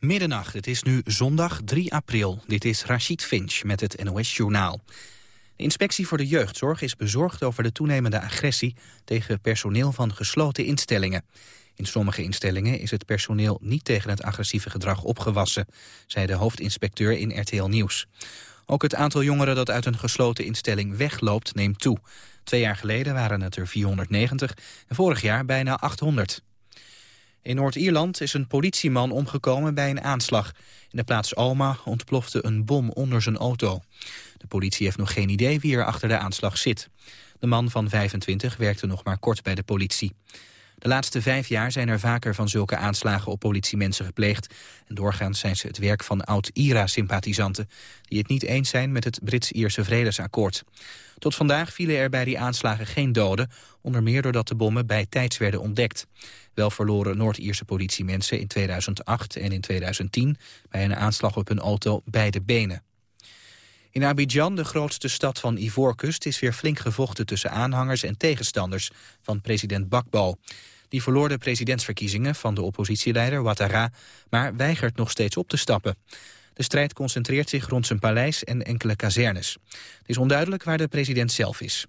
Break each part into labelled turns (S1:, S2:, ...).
S1: Middernacht, het is nu zondag 3 april. Dit is Rachid Finch met het NOS-journaal. De inspectie voor de jeugdzorg is bezorgd over de toenemende agressie... tegen personeel van gesloten instellingen. In sommige instellingen is het personeel niet tegen het agressieve gedrag opgewassen... zei de hoofdinspecteur in RTL Nieuws. Ook het aantal jongeren dat uit een gesloten instelling wegloopt neemt toe. Twee jaar geleden waren het er 490 en vorig jaar bijna 800. In Noord-Ierland is een politieman omgekomen bij een aanslag. In de plaats Alma ontplofte een bom onder zijn auto. De politie heeft nog geen idee wie er achter de aanslag zit. De man van 25 werkte nog maar kort bij de politie. De laatste vijf jaar zijn er vaker van zulke aanslagen op politiemensen gepleegd. En doorgaans zijn ze het werk van oud-IRA-sympathisanten... die het niet eens zijn met het Brits-Ierse vredesakkoord. Tot vandaag vielen er bij die aanslagen geen doden... onder meer doordat de bommen bij tijds werden ontdekt. Wel verloren Noord-Ierse politiemensen in 2008 en in 2010... bij een aanslag op hun auto beide benen. In Abidjan, de grootste stad van Ivoorkust, is weer flink gevochten tussen aanhangers en tegenstanders van president Bakbo. Die verloor de presidentsverkiezingen van de oppositieleider Ouattara, maar weigert nog steeds op te stappen. De strijd concentreert zich rond zijn paleis en enkele kazernes. Het is onduidelijk waar de president zelf is.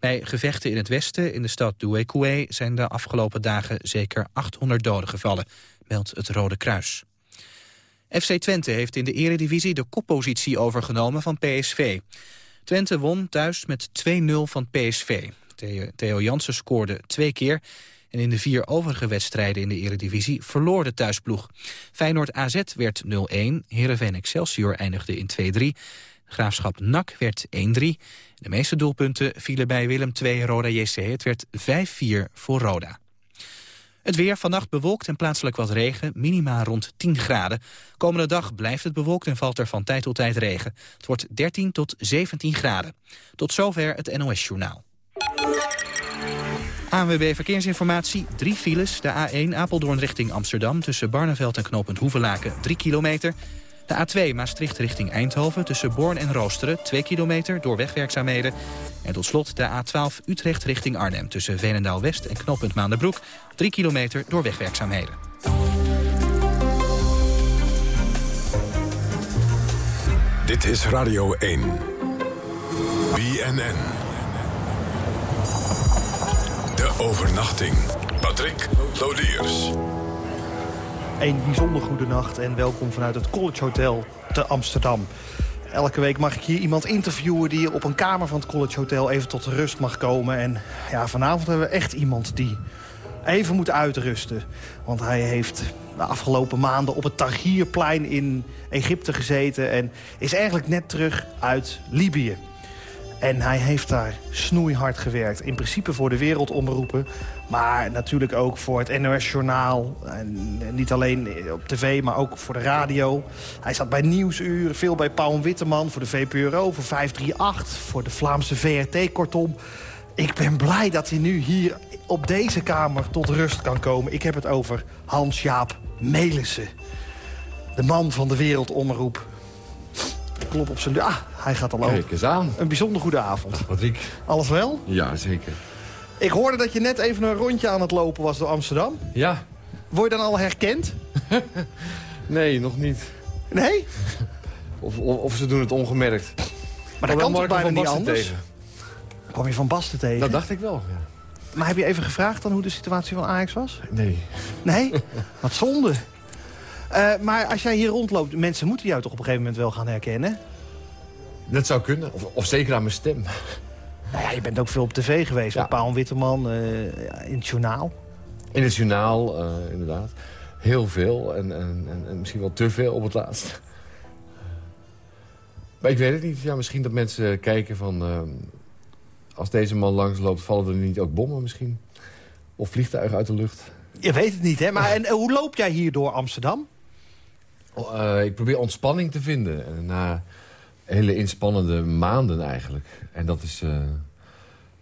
S1: Bij gevechten in het westen, in de stad Douekoué, zijn de afgelopen dagen zeker 800 doden gevallen, meldt het Rode Kruis. FC Twente heeft in de eredivisie de koppositie overgenomen van PSV. Twente won thuis met 2-0 van PSV. Theo Jansen scoorde twee keer en in de vier overige wedstrijden in de eredivisie verloor de thuisploeg. Feyenoord AZ werd 0-1, Heerenveen Excelsior eindigde in 2-3... Graafschap NAC werd 1-3. De meeste doelpunten vielen bij Willem II Roda JC. Het werd 5-4 voor Roda. Het weer vannacht bewolkt en plaatselijk wat regen, minima rond 10 graden. Komende dag blijft het bewolkt en valt er van tijd tot tijd regen. Het wordt 13 tot 17 graden. Tot zover het NOS-journaal. ANWB Verkeersinformatie, drie files. De A1 Apeldoorn richting Amsterdam tussen Barneveld en knooppunt Hoevelaken 3 kilometer. De A2 Maastricht richting Eindhoven tussen Born en Roosteren 2 kilometer door wegwerkzaamheden. En tot slot de A12 Utrecht richting Arnhem tussen Veenendaal West en knooppunt Maanderbroek 3 kilometer door wegwerkzaamheden.
S2: Dit is Radio 1. BNN. De overnachting. Patrick Lodiers.
S3: Een bijzonder goede nacht en welkom vanuit het College Hotel te Amsterdam. Elke week mag ik hier iemand interviewen die op een kamer van het College Hotel even tot rust mag komen. En ja, vanavond hebben we echt iemand die even moet uitrusten. Want hij heeft de afgelopen maanden op het Tahrirplein in Egypte gezeten... en is eigenlijk net terug uit Libië. En hij heeft daar snoeihard gewerkt. In principe voor de wereldomroepen. Maar natuurlijk ook voor het NOS-journaal. En niet alleen op tv, maar ook voor de radio. Hij zat bij Nieuwsuur, veel bij Paul Witteman... voor de VPRO, voor 538, voor de Vlaamse VRT. Kortom, ik ben blij dat hij nu hier op deze kamer tot rust kan komen. Ik heb het over Hans-Jaap Melissen. De man van de wereldomroep. Klop op zijn deur. Ah, hij gaat al
S4: Kijk eens aan.
S3: Een bijzonder goede avond.
S4: Patrick.
S3: Alles wel?
S4: Ja, zeker.
S3: Ik hoorde dat je net even een rondje aan het lopen was door Amsterdam.
S4: Ja.
S3: Word je dan al herkend?
S4: nee, nog niet.
S3: Nee?
S4: Of, of, of ze doen het ongemerkt.
S3: Maar dat kan toch bijna niet anders?
S4: Tegen.
S3: Kwam je Van Basten tegen?
S4: Dat dacht ik wel, ja.
S3: Maar heb je even gevraagd dan hoe de situatie van Ajax was?
S4: Nee.
S3: Nee? Wat zonde. Uh, maar als jij hier rondloopt, mensen moeten jou toch op een gegeven moment wel gaan herkennen?
S4: Dat zou kunnen. Of, of zeker aan mijn stem.
S3: Nou ja, je bent ook veel op tv geweest. Ja. Met Paul Witteman, uh, in het journaal.
S4: In het journaal, uh, inderdaad. Heel veel. En, en, en, misschien wel te veel op het laatst. Maar ik weet het niet. Ja, misschien dat mensen kijken van... Uh, als deze man langsloopt, vallen er niet ook bommen misschien? Of vliegtuigen uit de lucht?
S3: Je weet het niet, hè? Maar en, hoe loop jij hier door Amsterdam?
S4: Uh, ik probeer ontspanning te vinden. Na hele inspannende maanden eigenlijk. En dat is... Uh,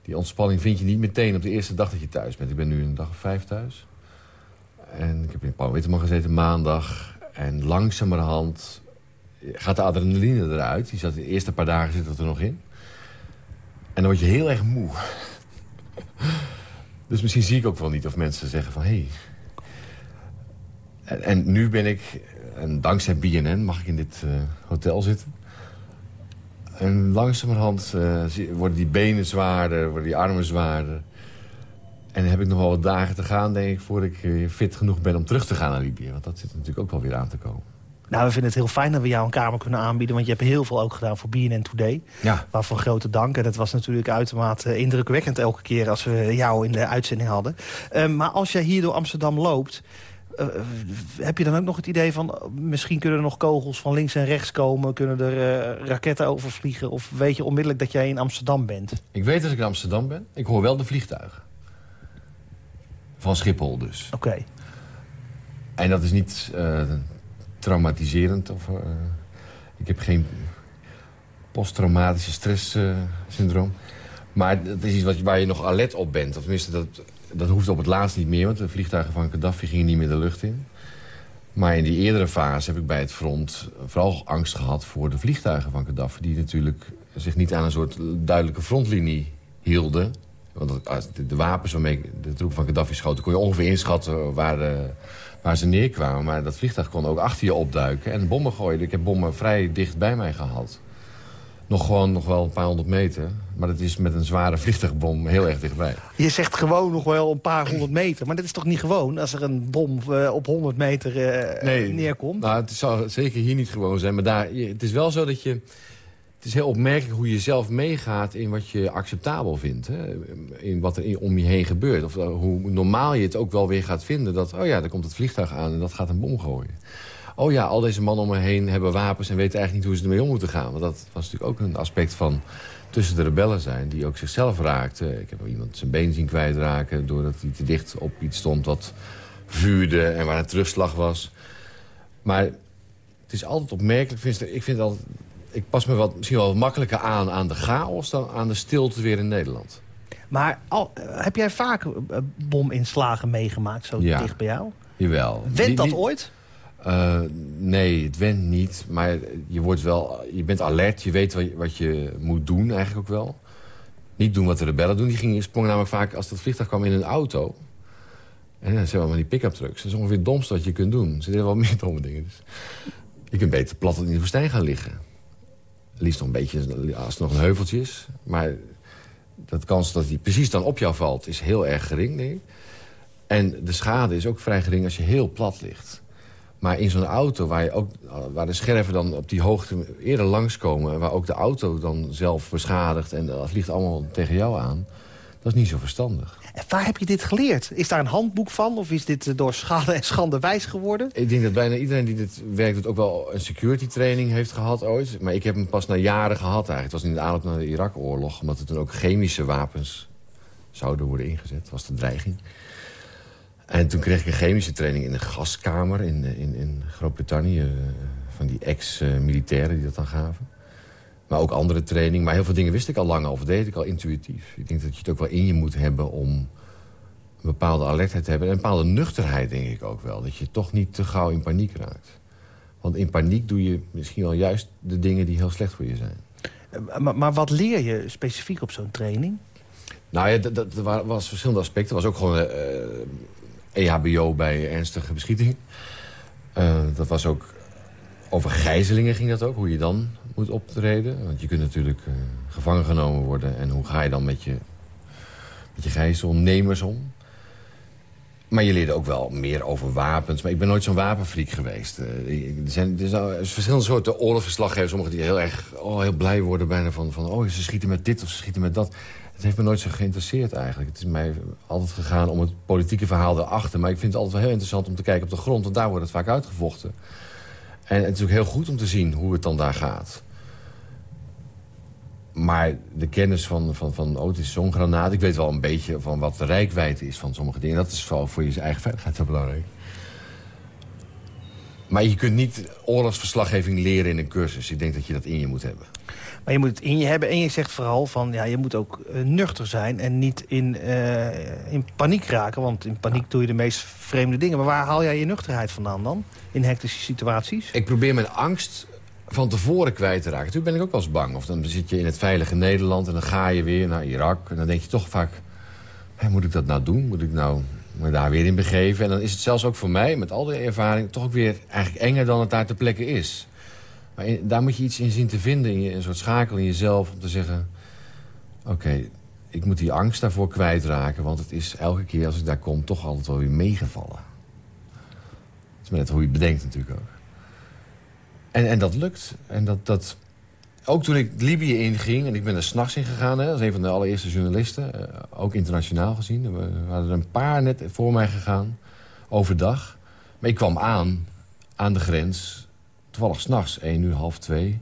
S4: die ontspanning vind je niet meteen op de eerste dag dat je thuis bent. Ik ben nu een dag of vijf thuis. En ik heb in Paul Witteman gezeten maandag. En langzamerhand gaat de adrenaline eruit. Die zat de eerste paar dagen zit dat er nog in. En dan word je heel erg moe. Dus misschien zie ik ook wel niet of mensen zeggen van... Hey. En, en, nu ben ik En dankzij BNN mag ik in dit hotel zitten. En langzamerhand worden die benen zwaarder, worden die armen zwaarder. En dan heb ik nog wel wat dagen te gaan, denk ik, voordat ik fit genoeg ben om terug te gaan naar Libië. Want dat zit natuurlijk ook wel weer aan te komen.
S3: Nou, we vinden het heel fijn dat we jou een kamer kunnen aanbieden. Want je hebt heel veel ook gedaan voor BNN Today.
S4: Ja.
S3: Waarvoor grote dank. En het was natuurlijk uitermate indrukwekkend elke keer als we jou in de uitzending hadden. Ehm, maar als jij hier door Amsterdam loopt... Eh, heb je dan ook nog het idee van... misschien kunnen er nog kogels van links en rechts komen... kunnen er uh, raketten overvliegen... of weet je onmiddellijk dat jij in Amsterdam bent?
S4: Ik weet dat ik in Amsterdam ben. Ik hoor wel de vliegtuigen. Van Schiphol dus.
S3: Oké.
S4: En dat is niet uh, traumatiserend. Of, ik heb geen posttraumatische stresssyndroom. maar het is iets wat, waar je nog alert op bent. Of tenminste, dat, dat hoeft op het laatst niet meer. Want de vliegtuigen van Gaddafi gingen niet meer de lucht in. Maar in die eerdere fase heb ik bij het front vooral angst gehad voor de vliegtuigen van Gaddafi. Die natuurlijk zich niet aan een soort duidelijke frontlinie hielden. Want de wapens waarmee de troep van Gaddafi schoten... kon je ongeveer inschatten waar, de, waar ze neerkwamen. Maar dat vliegtuig kon ook achter je opduiken en bommen gooien. Ik heb bommen vrij dicht bij mij gehad. Nog gewoon nog wel een paar honderd meter. Maar dat is met een zware vliegtuigbom heel erg dichtbij.
S3: Je zegt gewoon nog wel een paar honderd meter. Maar dat is toch niet gewoon als er een bom uh, op 100 meter uh, nee, neerkomt?
S4: Nou, het zou zeker hier niet gewoon zijn. Maar daar, het is wel zo dat je... Het is heel opmerkelijk hoe je zelf meegaat in wat je acceptabel vindt. Hè? In wat er om je heen gebeurt. Of eh, hoe normaal je het ook wel weer gaat vinden. Dat, oh ja, er komt het vliegtuig aan en dat gaat een bom gooien. Oh ja, al deze mannen om me heen hebben wapens en weten eigenlijk niet hoe ze ermee om moeten gaan. Want dat was natuurlijk ook een aspect van tussen de rebellen zijn. Die ook zichzelf raakten. Ik heb iemand zijn been zien kwijtraken doordat hij te dicht op iets stond wat vuurde en waar een terugslag was. Maar het is altijd opmerkelijk. Ik vind altijd ik pas me wat, misschien wel wat makkelijker aan aan de chaos... dan aan de stilte weer in Nederland.
S3: Maar al, heb jij vaak eh, bominslagen meegemaakt, zo dicht bij jou?
S4: Jawel.
S3: Went dat ooit?
S4: Uh, nee, het went niet. Maar je, wordt wel, je bent alert, je weet wat je, moet doen eigenlijk ook wel. Niet doen wat de rebellen doen. Die gingen, sprongen namelijk vaak, als dat vliegtuig kwam, in een auto. En dan zijn we maar die pick-up trucks. Dat is ongeveer het domste wat je kunt doen. Er zitten wel meer domme dingen. Dus. Je kunt beter plat in de woestijn gaan liggen liefst nog een beetje als het nog een heuveltje is. Maar de kans dat hij precies dan op jou valt is heel erg gering, denk. En de schade is ook vrij gering als je heel plat ligt. Maar in zo'n auto waar, je ook, waar de scherven dan op die hoogte eerder langskomen... waar ook de auto dan zelf beschadigt en dat vliegt allemaal tegen jou aan... dat is niet zo verstandig.
S3: En waar heb je dit geleerd? Is daar een handboek van? Of is dit eh, door schade en schande wijs geworden?
S4: Ik denk dat bijna iedereen die dit werkt... doet ook wel een security training heeft gehad ooit. Maar ik heb hem pas na jaren gehad eigenlijk. Het was in de aanloop naar de Irak-oorlog. Omdat er toen ook chemische wapens zouden worden ingezet. Dat was de dreiging. En toen kreeg ik een chemische training in een gaskamer in, in, in Groot-Brittannië. Eh, van die ex-militairen die dat dan gaven. Maar ook andere training. Maar heel veel dingen wist ik al lang of deed ik al intuïtief. Ik denk dat je het ook wel in je moet hebben om een bepaalde alertheid te hebben. En een bepaalde nuchterheid denk ik ook wel. Dat je toch niet te gauw in paniek raakt. Want in paniek doe je misschien wel juist de dingen die heel slecht voor je zijn.
S3: Eh, maar, maar wat leer je specifiek op zo'n training?
S4: Nou ja, dat, dat was verschillende aspecten. Er was ook gewoon uh, eh, EHBO bij ernstige beschieting. Uh, dat was ook over gijzelingen ging dat ook, hoe je dan moet optreden. Want je kunt natuurlijk uh, gevangen genomen worden. En hoe ga je dan met je, met je gijzelnemers om? Maar je leerde ook wel meer over wapens. Maar ik ben nooit zo'n wapenfreak geweest. Uh, er, zijn, er verschillende soorten oorlogsverslaggevers. Sommigen die heel erg oh, heel blij worden bijna van, van... oh, ze schieten met dit of ze schieten met dat. Het heeft me nooit zo geïnteresseerd eigenlijk. Het is mij altijd gegaan om het politieke verhaal erachter. Maar ik vind het altijd wel heel interessant om te kijken op de grond. Want daar wordt het vaak uitgevochten. En het is ook heel goed om te zien hoe het dan daar gaat. Maar de kennis van, van, van oh, het is zo'n granaat... ik weet wel een beetje van wat de rijkwijde is van sommige dingen. Dat is vooral voor je eigen veiligheid heel belangrijk. Maar je kunt niet oorlogsverslaggeving leren in een cursus. Ik denk dat je dat in je moet hebben.
S3: Maar je moet het in je hebben en je zegt vooral van... ja, je moet ook uh, nuchter zijn en niet in, uh, in paniek raken. Want in paniek doe je de meest vreemde dingen. Maar waar haal jij je nuchterheid vandaan dan? In hectische situaties?
S4: Ik probeer mijn angst van tevoren kwijt te raken. Toen ben ik ook wel eens bang. Of dan zit je in het veilige Nederland en dan ga je weer naar Irak. En dan denk je toch vaak, hey, moet ik dat nou doen? Moet ik nou me daar weer in begeven. En dan is het zelfs ook voor mij, met al die ervaring... toch ook weer eigenlijk enger dan het daar ter plekke is. Maar daar moet je iets in zien te vinden, in je, een soort schakel in jezelf... om te zeggen, oké, ik moet die angst daarvoor kwijtraken... want het is elke keer als ik daar kom toch altijd wel weer meegevallen. Dat is net hoe je het bedenkt natuurlijk ook. En, en dat lukt. En dat, dat, ook toen ik Libië inging, en ik ben er s'nachts in gegaan... Hè, als een van de allereerste journalisten, uh, ook internationaal gezien. We waren er een paar net voor mij gegaan, overdag. Maar ik kwam aan, aan de grens, toevallig s'nachts, één uur, half twee...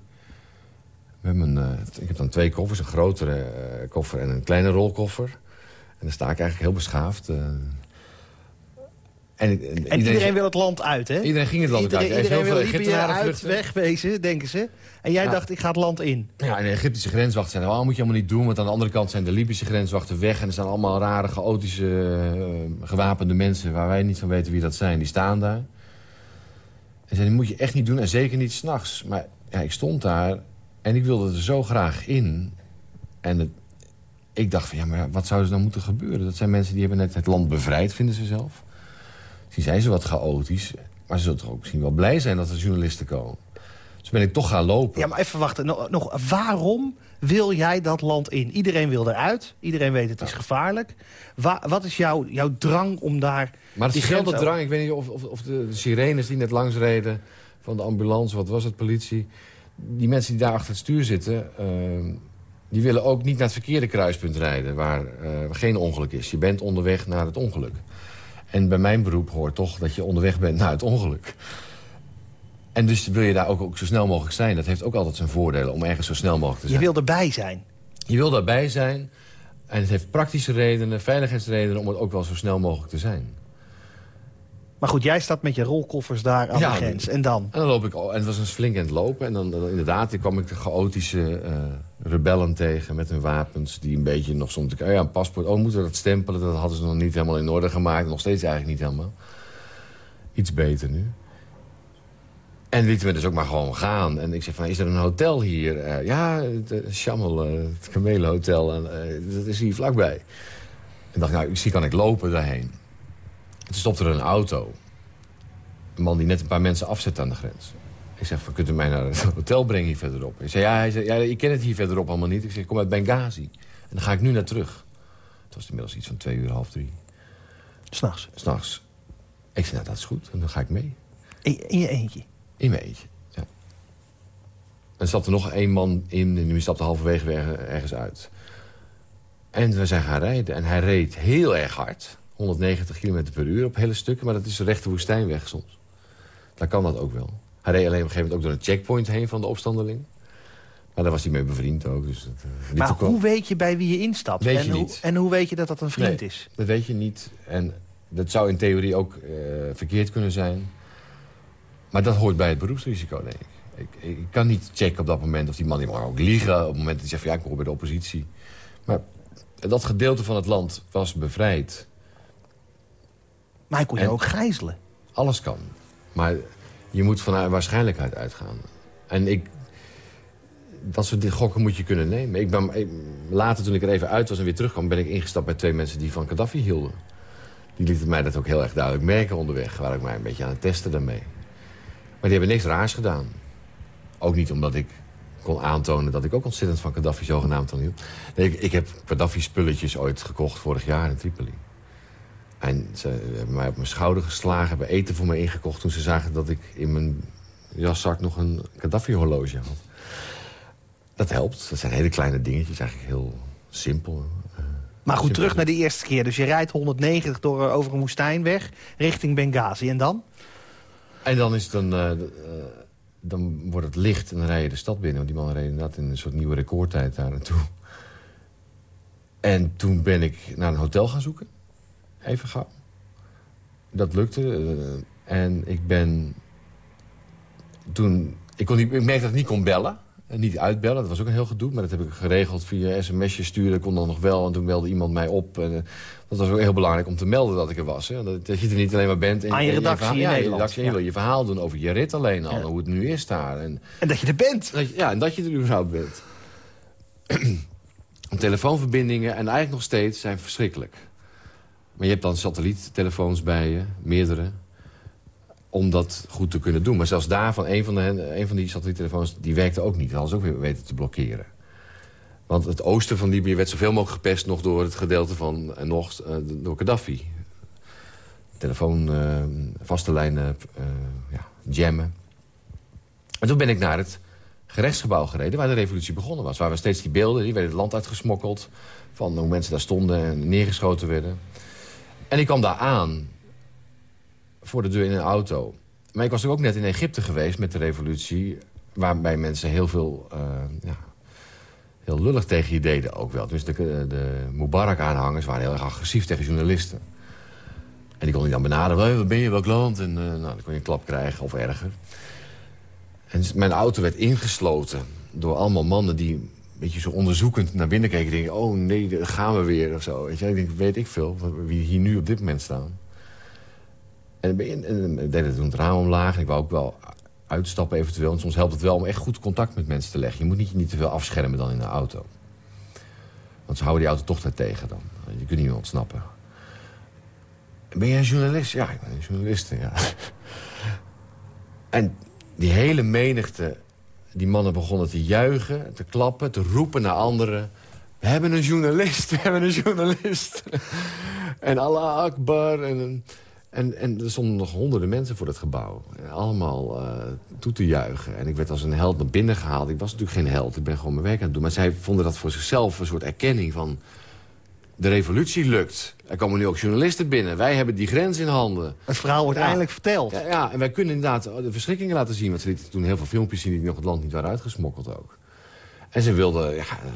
S4: Uh, ik heb dan twee koffers, een grotere uh, koffer en een kleine rolkoffer. En dan sta ik eigenlijk heel beschaafd.
S3: En, en, iedereen, wil het land uit, hè?
S4: Iedereen ging het land
S3: iedereen,
S4: uit.
S3: Iedereen wil Libië uit, wegwezen, denken ze. En jij dacht, ik ga het land in.
S4: Ja, en de Egyptische grenswachten zeiden... Oh, moet je allemaal niet doen, want aan de andere kant zijn de Libische grenswachten weg... en er zijn allemaal rare, chaotische, uh, gewapende mensen... waar wij niet van weten wie dat zijn, die staan daar. En zeiden, dat moet je echt niet doen, en zeker niet s'nachts. Maar ja, ik stond daar en ik wilde er zo graag in. En het, ik dacht van, ja, maar wat zou er dan moeten gebeuren? Dat zijn mensen die hebben net het land bevrijd, vinden ze zelf... Misschien zijn ze wat chaotisch. Maar ze zullen toch ook misschien wel blij zijn dat er journalisten komen. Dus ben ik toch gaan lopen.
S3: Ja, maar even wachten. Nog, nog, waarom wil jij dat land in? Iedereen wil eruit. Iedereen weet het is gevaarlijk. wat is jouw, jouw drang om daar...
S4: Maar het drang. Ik weet niet of, of, of de, sirenes die net langs reden... van de ambulance, wat was het, politie... die mensen die daar achter het stuur zitten... Ehm, die willen ook niet naar het verkeerde kruispunt rijden... waar uh, geen ongeluk is. Je bent onderweg naar het ongeluk. En bij mijn beroep hoort toch dat je onderweg bent naar het ongeluk. En dus wil je daar ook, ook zo snel mogelijk zijn. Dat heeft ook altijd zijn voordelen om ergens zo snel mogelijk te zijn.
S3: Je wil erbij zijn.
S4: Je wil daarbij zijn. En het heeft praktische redenen, veiligheidsredenen... om het ook wel zo snel mogelijk te zijn.
S3: Maar goed, jij staat met je rolkoffers daar aan de grens. En dan?
S4: En dan loop ik, en het was een flink aan het lopen. En dan, dan inderdaad, dan kwam ik de chaotische uh, rebellen tegen met hun wapens. Die een beetje nog soms... Oh ja, een paspoort. Oh, moeten we dat stempelen? Dat hadden ze nog niet helemaal in orde gemaakt. Nog steeds eigenlijk niet helemaal. Iets beter nu. En lieten we dus ook maar gewoon gaan. En ik zei van, is er een hotel hier? Uh, ja, het Chamel, uh, het Kamelenhotel. En, dat is hier vlakbij. En dacht, nou, zie kan ik lopen daarheen. Toen stopte er een auto. Een man die net een paar mensen afzet aan de grens. Ik zeg, kunt u mij naar het hotel brengen hier verderop? Hij zei, ja, hij zei, ja, ik ken het hier verderop allemaal niet. Ik zeg, ik kom uit Benghazi. En dan ga ik nu naar terug. Het was inmiddels iets van twee uur, half drie.
S3: S'nachts?
S4: S'nachts. Ik zei, nou, dat is goed. En dan ga ik mee.
S3: In, in je eentje?
S4: In mijn eentje, ja. En er zat er nog één man in en die stapte halverwege ergens uit. En we zijn gaan rijden. En hij reed heel erg hard. 190 km per uur op hele stukken. Maar dat is een rechte woestijnweg soms. Daar kan dat ook wel. Hij reed alleen op een gegeven moment ook door een checkpoint heen van de opstandeling. Maar daar was hij mee bevriend ook. Dus dat,
S3: uh, maar hoe weet je bij wie je instapt?
S4: Weet
S3: en,
S4: je
S3: hoe, en hoe weet je dat dat een vriend
S4: nee,
S3: is?
S4: dat weet je niet. En dat zou in theorie ook uh, verkeerd kunnen zijn. Maar dat hoort bij het beroepsrisico, denk ik. Ik, ik kan niet checken op dat moment of die man die mag ook liegen... op het moment dat hij zegt van ja, ik hoor bij de oppositie. Maar dat gedeelte van het land was bevrijd.
S3: Maar hij kon je
S4: En-
S3: ook gijzelen.
S4: Alles kan. Maar je moet van een waarschijnlijkheid uitgaan. En ik... Dat soort gokken moet je kunnen nemen. Ik ben, ik- later, toen ik er even uit was en weer terugkwam... ben ik ingestapt bij twee mensen die van Gaddafi hielden. Die lieten mij dat ook heel erg duidelijk merken onderweg. Waar ik mij een beetje aan het testen daarmee. Maar die hebben niks raars gedaan. Ook niet omdat ik kon aantonen dat ik ook ontzettend van Gaddafi zogenaamd dan hield. Nee, ik, ik heb Gaddafi-spulletjes ooit gekocht vorig jaar in Tripoli. En ze hebben mij op mijn schouder geslagen, hebben eten voor me ingekocht... toen ze zagen dat ik in mijn jaszak nog een Gaddafi-horloge had. Dat helpt. Dat zijn hele kleine dingetjes, eigenlijk heel simpel. Eh,
S3: Maar goed, terug naar de eerste keer. Dus je rijdt 190 door, eh, over een woestijnweg richting Benghazi. En dan?
S4: En dan is het een... eh, dan wordt het licht en dan rij je de stad binnen. Want die man reed inderdaad in een soort nieuwe recordtijd daar naartoe. En toen ben ik naar een hotel gaan zoeken. Even gauw. Dat lukte. eh, en ik ben... Toen... Ik, kon niet, ik merkte dat ik niet kon bellen. En niet uitbellen. Dat was ook een heel gedoe. Maar dat heb ik geregeld via sms'jes sturen. Dat kon dan nog wel. En toen belde iemand mij op. En, eh, dat was ook heel belangrijk om te melden dat ik er was. Hè. Dat, dat je er niet alleen maar bent. En,
S3: Aan je
S4: en
S3: redactie
S4: verhaal-
S3: in
S4: ja, je redactie. En je wil je verhaal doen over je rit alleen al.
S3: Ja.
S4: Hoe het nu is daar. En,
S3: En dat je er bent.
S4: dat je- ja, en dat je er überhaupt bent. Telefoonverbindingen, en eigenlijk nog steeds, zijn verschrikkelijk. Maar je hebt dan satelliettelefoons bij je, meerdere om dat goed te kunnen doen. Maar zelfs daarvan, een van, de, een van die satelliettelefoons, die werkte ook niet. Dat hadden ze ook weer weten te blokkeren. Want het oosten van Libië werd zoveel mogelijk gepest... nog door het gedeelte van, en nog uh, door Gaddafi. Telefoon, uh, vaste lijnen, ja, jammen. En toen ben ik naar het gerechtsgebouw gereden... waar de revolutie begonnen was. Waar we steeds die beelden, die werden het land uitgesmokkeld... van hoe mensen daar stonden en neergeschoten werden. En ik kwam daar aan voor de deur in een auto. Maar ik was ook net in Egypte geweest met de revolutie... waarbij mensen heel veel... Uh, ja, heel lullig tegen je deden ook wel. Dus de, de Mubarak-aanhangers waren heel erg agressief tegen journalisten. En die kon je dan benaderen. Waar ben je, welk land? En uh, nou, dan kon je een klap krijgen of erger. En mijn auto werd ingesloten door allemaal mannen die beetje zo onderzoekend naar binnen keken. Denken, oh nee, daar gaan we weer of zo. Weet je? Ik denk, weet ik veel, wie hier nu op dit moment staan. En, en, en deden toen het raam omlaag. En ik wou ook wel uitstappen eventueel. En soms helpt het wel om echt goed contact met mensen te leggen. Je moet niet, niet te veel afschermen dan in de auto. Want ze houden die auto toch daar tegen dan. Je kunt niet meer ontsnappen. Ben jij een journalist? Ja, ik ben een journalist, ja. En die hele menigte, die mannen begonnen te juichen, te klappen, te roepen naar anderen. We hebben een journalist, we hebben een journalist. en Allah Akbar. En, en, en er stonden nog honderden mensen voor het gebouw. Allemaal uh, toe te juichen. En ik werd als een held naar binnen gehaald. Ik was natuurlijk geen held, ik ben gewoon mijn werk aan het doen. Maar zij vonden dat voor zichzelf een soort erkenning van... de revolutie lukt. Er komen nu ook journalisten binnen. Wij hebben die grens in handen.
S3: Het verhaal wordt eindelijk verteld.
S4: Ja, ja, en wij kunnen inderdaad de verschrikkingen laten zien. Want ze lieten toen heel veel filmpjes zien die nog het land niet waren uitgesmokkeld ook. En ze wilden, ja, uh,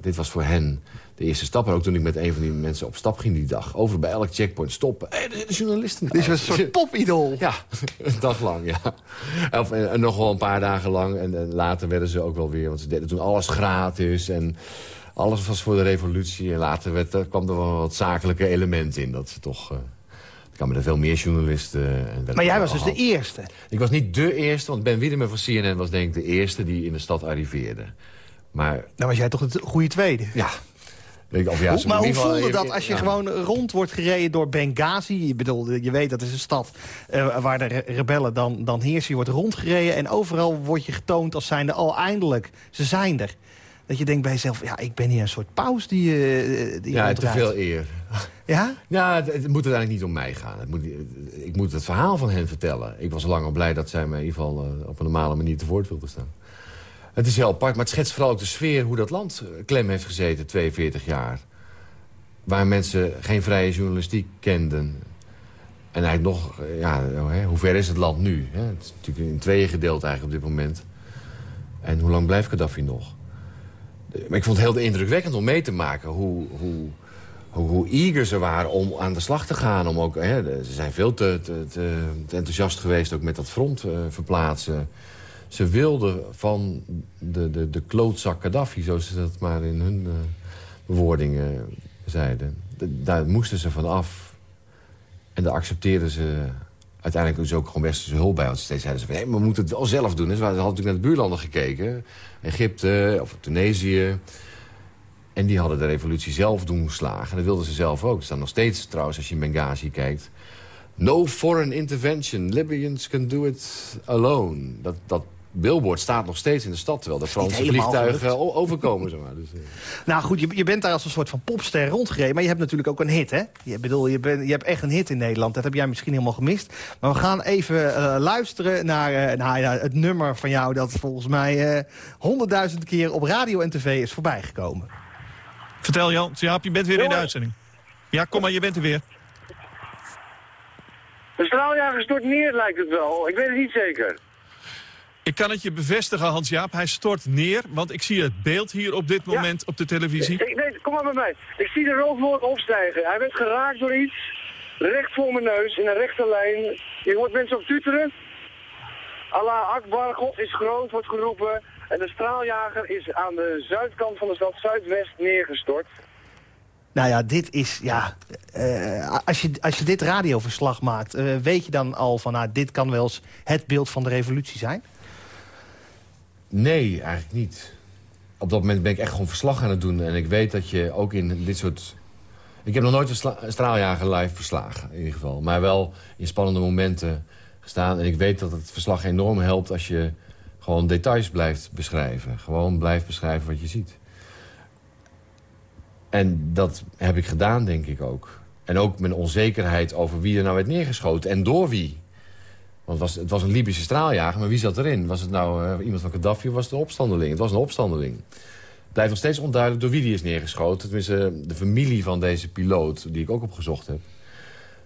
S4: dit was voor hen de eerste stap. En ook toen ik met een van die mensen op stap ging die dag. Over bij elk checkpoint stoppen. Hé, hey, de journalisten.
S3: Dit is een soort popidol.
S4: Ja, een dag lang, ja. Of, en, nog wel een paar dagen lang. En, en, later werden ze ook wel weer... Want ze deden toen alles gratis. En alles was voor de revolutie. En later werd, er, kwam er wel wat zakelijke elementen in. Dat ze toch... Uh, er kwamen er veel meer journalisten. En
S3: maar jij was dus de eerste?
S4: Ik was niet de eerste, want Ben Wiedemann van CNN was denk ik de eerste die in de stad arriveerde. Maar...
S3: Nou was jij toch het goede tweede?
S4: Ja, of ja,
S3: hoe, maar hoe voelde dat als je gewoon rond wordt gereden door Benghazi? Je, bedoel, je weet, dat is een stad uh, waar de rebellen dan, dan heersen. Je wordt rondgereden en overal word je getoond als zijnde... al eindelijk, ze zijn er. Dat je denkt bij jezelf, ja, ik ben hier een soort paus die, uh, die
S4: Ja, te veel eer.
S3: Ja?
S4: Ja, het, het, moet uiteindelijk niet om mij gaan. Het moet, ik moet het verhaal van hen vertellen. Ik was lang al blij dat zij me in ieder geval uh, op een normale manier te woord wilden staan. Het is heel apart, maar het schetst vooral ook de sfeer... hoe dat land eh, klem heeft gezeten, 42 jaar. Waar mensen geen vrije journalistiek kenden. En eigenlijk nog, eh, ja, hoe ver is het land nu? Het is natuurlijk in tweeën gedeeld eigenlijk op dit moment. En hoe lang blijft Gaddafi nog? Maar ik vond het heel indrukwekkend om mee te maken... hoe, hoe, hoe, hoe eager ze waren om aan de slag te gaan. Om ook, hè, ze zijn veel te, te, te, enthousiast geweest ook met dat front uh, verplaatsen ze wilden van de, de, de klootzak Gaddafi, zoals ze dat maar in hun uh, bewoordingen zeiden. daar moesten ze van af. En daar accepteerden ze uiteindelijk dus ook gewoon westerse hulp bij. Want steeds zeiden ze van, hey, we moeten het wel zelf doen. We hadden natuurlijk naar de buurlanden gekeken. Egypte of Tunesië. En die hadden de revolutie zelf doen slagen. En dat wilden ze zelf ook. Er staan nog steeds trouwens, als je in Benghazi kijkt... No foreign intervention. Libyans can do it alone. Dat, dat billboard staat nog steeds in de stad... terwijl de Franse vliegtuigen overkomen. Zeg maar. dus, uh...
S3: Nou goed, je, je bent daar als een soort van popster rondgereden... maar je hebt natuurlijk ook een hit, hè? Je, bedoel, je, ben, je hebt echt een hit in Nederland. Dat heb jij misschien helemaal gemist. Maar we gaan even uh, luisteren naar, uh, naar het nummer van jou... dat volgens mij honderdduizend keer op radio en tv is voorbijgekomen.
S5: Vertel Jan, Jaap, je bent weer in de uitzending. Ja, kom maar, je bent er weer.
S6: De straaljager stort neer, lijkt het wel. Ik weet het niet zeker.
S5: Ik kan het je bevestigen, Hans-Jaap. Hij stort neer, want ik zie het beeld hier op dit moment op de televisie.
S6: Ik, nee, kom maar bij mij. Ik zie de roofwoord opstijgen. Hij werd geraakt door iets, recht voor mijn neus, in een rechte lijn. Je hoort mensen op tuteren. Allah Akbar, God is groot, wordt geroepen. En de straaljager is aan de zuidkant van de stad Zuidwest neergestort.
S3: Nou ja, dit is, ja, uh, als, je, als je dit radioverslag maakt, uh, weet je dan al van, nou, dit kan wel eens het beeld van de revolutie zijn?
S4: Nee, eigenlijk niet. Op dat moment ben ik echt gewoon verslag aan het doen. En ik weet dat je ook in dit soort... Ik heb nog nooit een, straaljager live verslagen, in ieder geval. Maar wel in spannende momenten gestaan. En ik weet dat het verslag enorm helpt als je gewoon details blijft beschrijven. Gewoon blijft beschrijven wat je ziet. En dat heb ik gedaan, denk ik ook. En ook mijn onzekerheid over wie er nou werd neergeschoten en door wie. Want het was, het was een Libische straaljager, maar wie zat erin? Was het nou eh, iemand van Gaddafi of was het een opstandeling? Het was een opstandeling. Het blijft nog steeds onduidelijk door wie die is neergeschoten. Tenminste, de familie van deze piloot, die ik ook opgezocht heb...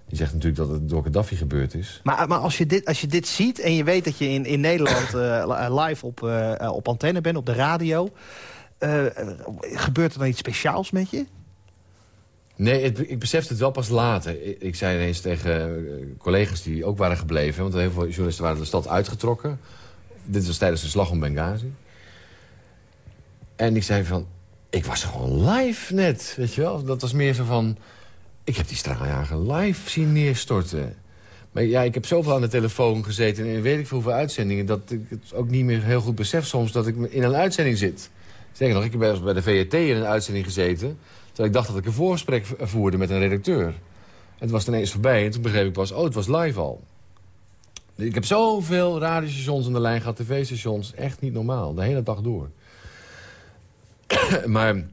S4: die zegt natuurlijk dat het door Gaddafi gebeurd is.
S3: Maar, maar als, je dit, als je dit ziet en je weet dat je in, in Nederland eh, live op, eh, op antenne bent, op de radio... eh, gebeurt er dan iets speciaals met je?
S4: Nee, ik besefte het wel pas later. Ik, ik zei ineens tegen eh, collega's die ook waren gebleven... want heel veel journalisten waren de stad uitgetrokken. Dit was tijdens de slag om Benghazi. En ik zei van... Ik was gewoon live net, weet je wel? Dat was meer zo van... Ik heb die straaljager live zien neerstorten. Maar ja, ik heb zoveel aan de telefoon gezeten... en weet ik veel hoeveel uitzendingen... dat ik het ook niet meer heel goed besef soms dat ik in een uitzending zit. Zeker nog, ik heb bij de VRT in een uitzending gezeten... ik dacht dat ik een voorgesprek voerde met een redacteur. Het was ineens voorbij en toen begreep ik pas... oh, het was live al. Ik heb zoveel radiostations aan de lijn gehad, tv-stations. Echt niet normaal, de hele dag door. maar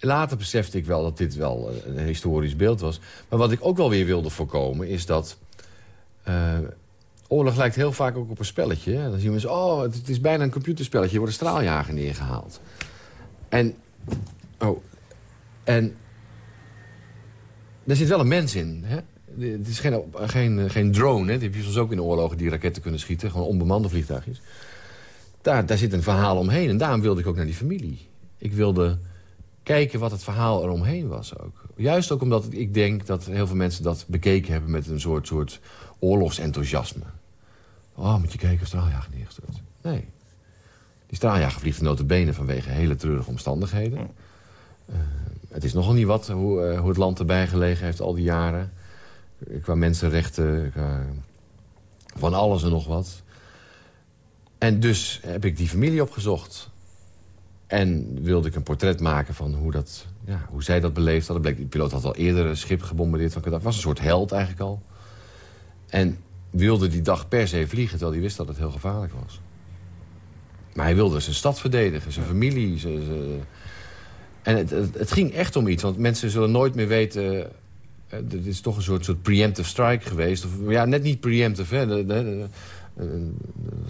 S4: later besefte ik wel dat dit wel een historisch beeld was. Maar wat ik ook wel weer wilde voorkomen is dat... eh, oorlog lijkt heel vaak ook op een spelletje. Dan zien mensen, oh, het, is bijna een computerspelletje. Er wordt een straaljager neergehaald. En, oh, en er zit wel een mens in. Hè? Het is geen, geen, geen drone, hè? die heb je soms ook in de oorlogen die raketten kunnen schieten. Gewoon onbemande vliegtuigjes. Daar, daar zit een verhaal omheen. En daarom wilde ik ook naar die familie. Ik wilde kijken wat het verhaal eromheen was ook. Juist ook omdat ik denk dat heel veel mensen dat bekeken hebben... met een soort, soort oorlogsenthousiasme. Oh, moet je kijken of straaljager neergestort. Nee. Die straaljager vliegt nota bene vanwege hele treurige omstandigheden. Uh, het is nogal niet wat hoe, uh, hoe het land erbij gelegen heeft al die jaren. Qua mensenrechten, qua van alles en nog wat. En dus heb ik die familie opgezocht. En wilde ik een portret maken van hoe, dat, ja, hoe zij dat beleefd hadden. Bleek, de piloot had al eerder een schip gebombardeerd van Gaddafi. was een soort held eigenlijk al. En wilde die dag per se vliegen, terwijl hij wist dat het heel gevaarlijk was. Maar hij wilde zijn stad verdedigen, zijn familie. Zijn, zijn... En het, het, ging echt om iets, want mensen zullen nooit meer weten... Het is toch een soort, soort preemptive strike geweest. Of, ja, net niet preemptive, hè. De, de, de,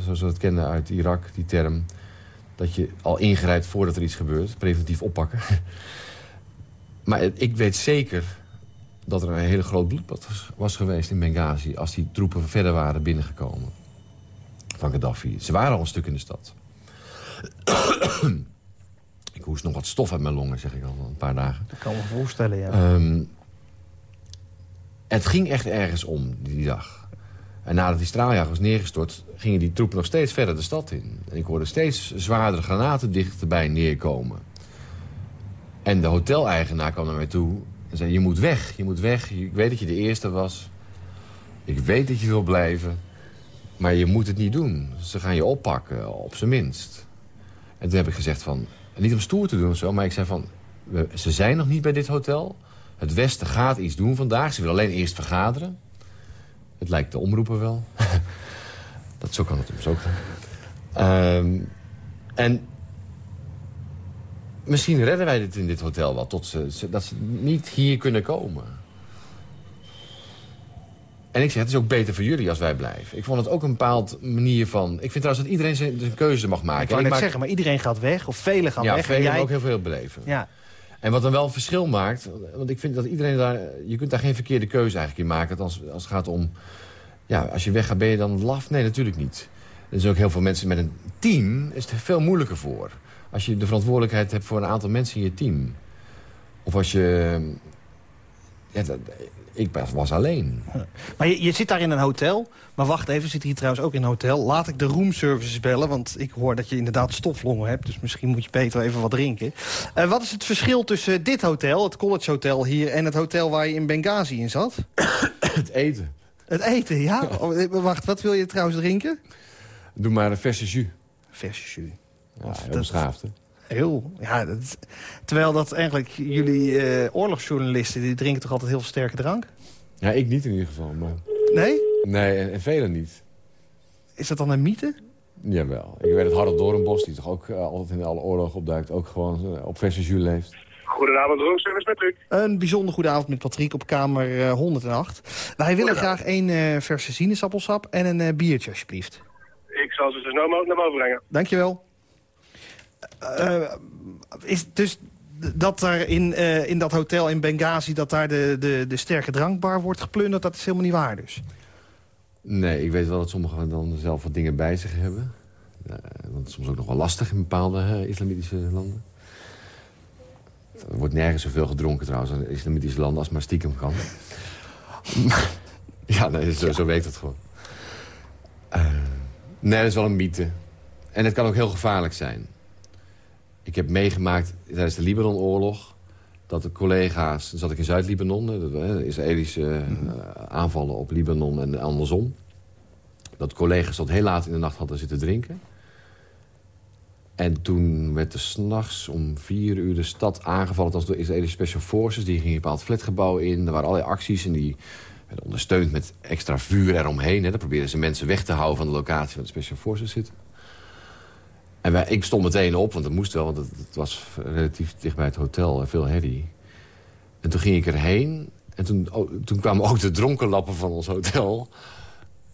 S4: zoals we het kennen uit Irak, die term. Dat je al ingrijpt voordat er iets gebeurt. Preventief oppakken. maar ik weet zeker dat er een hele groot bloedbad was geweest in Benghazi... als die troepen verder waren binnengekomen van Gaddafi. Ze waren al een stuk in de stad. ik hoest nog wat stof uit mijn longen, zeg ik al een paar dagen.
S3: Dat kan me voorstellen, ja.
S4: Um, het ging echt ergens om, die dag. En nadat die straaljager was neergestort... gingen die troepen nog steeds verder de stad in. En ik hoorde steeds zwaardere granaten dichterbij neerkomen. En de hoteleigenaar kwam naar mij toe en zei... je moet weg, je moet weg. Ik weet dat je de eerste was. Ik weet dat je wil blijven. Maar je moet het niet doen. Ze gaan je oppakken, op zijn minst. En toen heb ik gezegd van... niet om stoer te doen of zo, maar ik zei van... Ze zijn nog niet bij dit hotel. Het Westen gaat iets doen vandaag. Ze willen alleen eerst vergaderen. Het lijkt de omroepen wel. dat zo kan het soms ook gaan. Um, en misschien redden wij dit in dit hotel wel... Tot ze, dat ze niet hier kunnen komen. En ik zeg, het is ook beter voor jullie als wij blijven. Ik vond het ook een bepaald manier van... Ik vind trouwens dat iedereen zijn, zijn keuze mag maken.
S3: Ik
S4: en
S3: net
S4: maak...
S3: zeggen, maar iedereen gaat weg. Of velen gaan
S4: ja,
S3: weg.
S4: velen
S3: en jij...
S4: ook heel veel beleven.
S3: Ja.
S4: En wat dan wel een verschil maakt... want ik vind dat iedereen daar... je kunt daar geen verkeerde keuze eigenlijk in maken... als, als het gaat om... ja, als je weggaat ben je dan laf? Nee, natuurlijk niet. Er zijn ook heel veel mensen met een team... is het veel moeilijker voor. Als je de verantwoordelijkheid hebt voor een aantal mensen in je team. Of als je... Ja, dat, ik was alleen.
S3: Maar je, je, zit daar in een hotel. Maar wacht even, zit hier trouwens ook in een hotel. Laat ik de roomservices bellen, want ik hoor dat je inderdaad stoflongen hebt. Dus misschien moet je beter even wat drinken. Uh, wat is het verschil tussen dit hotel, het College Hotel hier... en het hotel waar je in Benghazi in zat?
S4: het eten.
S3: Het eten, ja? Oh, wacht, wat wil je trouwens drinken?
S4: Doe maar een verse jus.
S3: Verse jus.
S4: Ja, heel beschaafd, hè?
S3: Heel, ja. Dat, terwijl dat eigenlijk jullie eh, oorlogsjournalisten... die drinken toch altijd heel veel sterke drank?
S4: Ja, ik niet in ieder geval. Maar...
S3: Nee?
S4: Nee, en, en velen niet.
S3: Is dat dan een mythe?
S4: Jawel. Ik weet dat Harold Doornbos, die toch ook eh, altijd in alle oorlogen opduikt... ook gewoon uh, op verse jus leeft.
S6: Goedenavond, Roosservice Patrick.
S3: Een bijzonder goede avond met Patrick op kamer eh, 108. Wij willen graag één eh, verse sinaasappelsap en een eh, biertje, alsjeblieft.
S6: Ik zal ze zo snel mogelijk naar boven brengen.
S3: Dankjewel. Eh is dus dat er in, eh, in dat hotel in Benghazi... dat daar de, de, de sterke drankbar wordt geplunderd, dat is helemaal niet waar dus.
S4: Nee, ik weet wel dat sommigen dan zelf wat dingen bij zich hebben. Uh, want is soms ook nog wel lastig in bepaalde uh, islamitische landen. Er wordt nergens zoveel gedronken trouwens in islamitische landen als maar stiekem kan. ja, nee, zo, zo werkt het gewoon. Nee, dat is wel een mythe. En het kan ook heel gevaarlijk zijn. Ik heb meegemaakt tijdens de Libanonoorlog... dat de collega's... Dan zat ik in Zuid-Libanon, de Israëlische uh, aanvallen op Libanon en andersom. Dat collega's tot heel laat in de nacht hadden zitten drinken. En toen werd er s'nachts om vier uur de stad aangevallen... als door Israëlische Special Forces. Die gingen een bepaald flatgebouw in. Er waren allerlei acties en die werden ondersteund met extra vuur eromheen. Hè. Dan probeerden ze mensen weg te houden van de locatie waar de Special Forces zitten. En wij, ik stond meteen op, want dat moest wel, want het, het, was relatief dicht bij het hotel, veel herrie. En toen ging ik erheen. En toen, oh, toen kwamen ook de dronkenlappen van ons hotel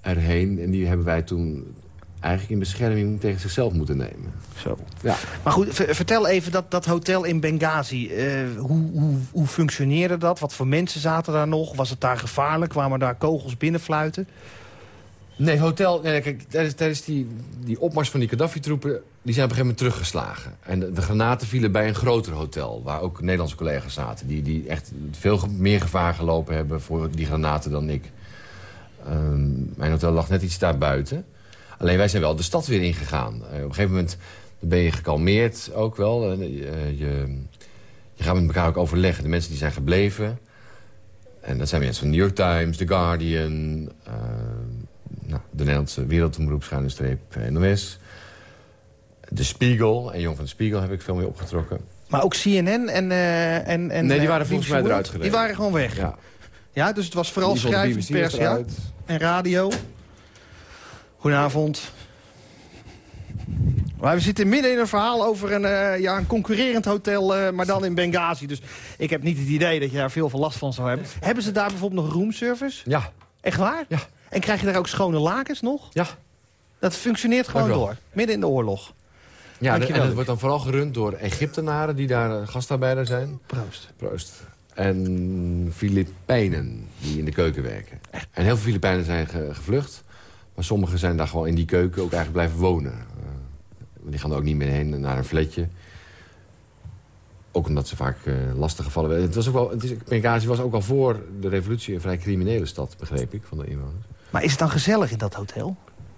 S4: erheen. En die hebben wij toen eigenlijk in bescherming tegen zichzelf moeten nemen.
S3: Zo.
S4: Ja.
S3: Maar goed, vertel even dat, dat hotel in Benghazi. Uh, hoe, hoe, hoe functioneerde dat? Wat voor mensen zaten daar nog? Was het daar gevaarlijk? Kwamen daar kogels binnenfluiten?
S4: Nee, hotel... Nee, kijk, tijdens, tijdens die, die opmars van die Gaddafi-troepen... die zijn op een gegeven moment teruggeslagen. En de, granaten vielen bij een groter hotel... waar ook Nederlandse collega's zaten... die, die echt veel meer gevaar gelopen hebben voor die granaten dan ik. Um, mijn hotel lag net iets daar buiten. Alleen wij zijn wel de stad weer ingegaan. Uh, op een gegeven moment ben je gekalmeerd ook wel. Uh, je, je gaat met elkaar ook overleggen. De mensen die zijn gebleven... en dat zijn mensen van New York Times, The Guardian... Uh, nou, de Nederlandse Wereldomroep, schuine streep, NOS. De Spiegel, en Jong van de Spiegel heb ik veel mee opgetrokken.
S3: Maar ook CNN en... Uh, en, en
S4: nee, die waren volgens mij eruit gereden.
S3: Die waren gewoon weg?
S4: Ja.
S3: Ja, dus het was vooral schrijvend pers ja? en radio. Goedenavond. Maar we zitten midden in een verhaal over een, uh, ja, een concurrerend hotel, uh, maar dan in Benghazi. Dus ik heb niet het idee dat je daar veel van last van zou hebben. Hebben ze daar bijvoorbeeld nog roomservice?
S4: Ja.
S3: Echt waar?
S4: Ja.
S3: En krijg je daar ook schone lakens nog?
S4: Ja.
S3: Dat functioneert gewoon door, midden in de oorlog.
S4: Ja, de, en het wordt dan vooral gerund door Egyptenaren die daar gastarbeider zijn.
S3: Proost.
S4: Proost. En Filipijnen die in de keuken werken. Echt? En heel veel Filipijnen zijn ge gevlucht. Maar sommigen zijn daar gewoon in die keuken ook eigenlijk blijven wonen. Uh, die gaan er ook niet meer heen naar een flatje. Ook omdat ze vaak uh, lastig gevallen werden. Het was ook wel, het is, Benghazi was ook al voor de revolutie een vrij criminele stad, begreep ik, van de inwoners.
S3: Maar is het dan gezellig in dat hotel?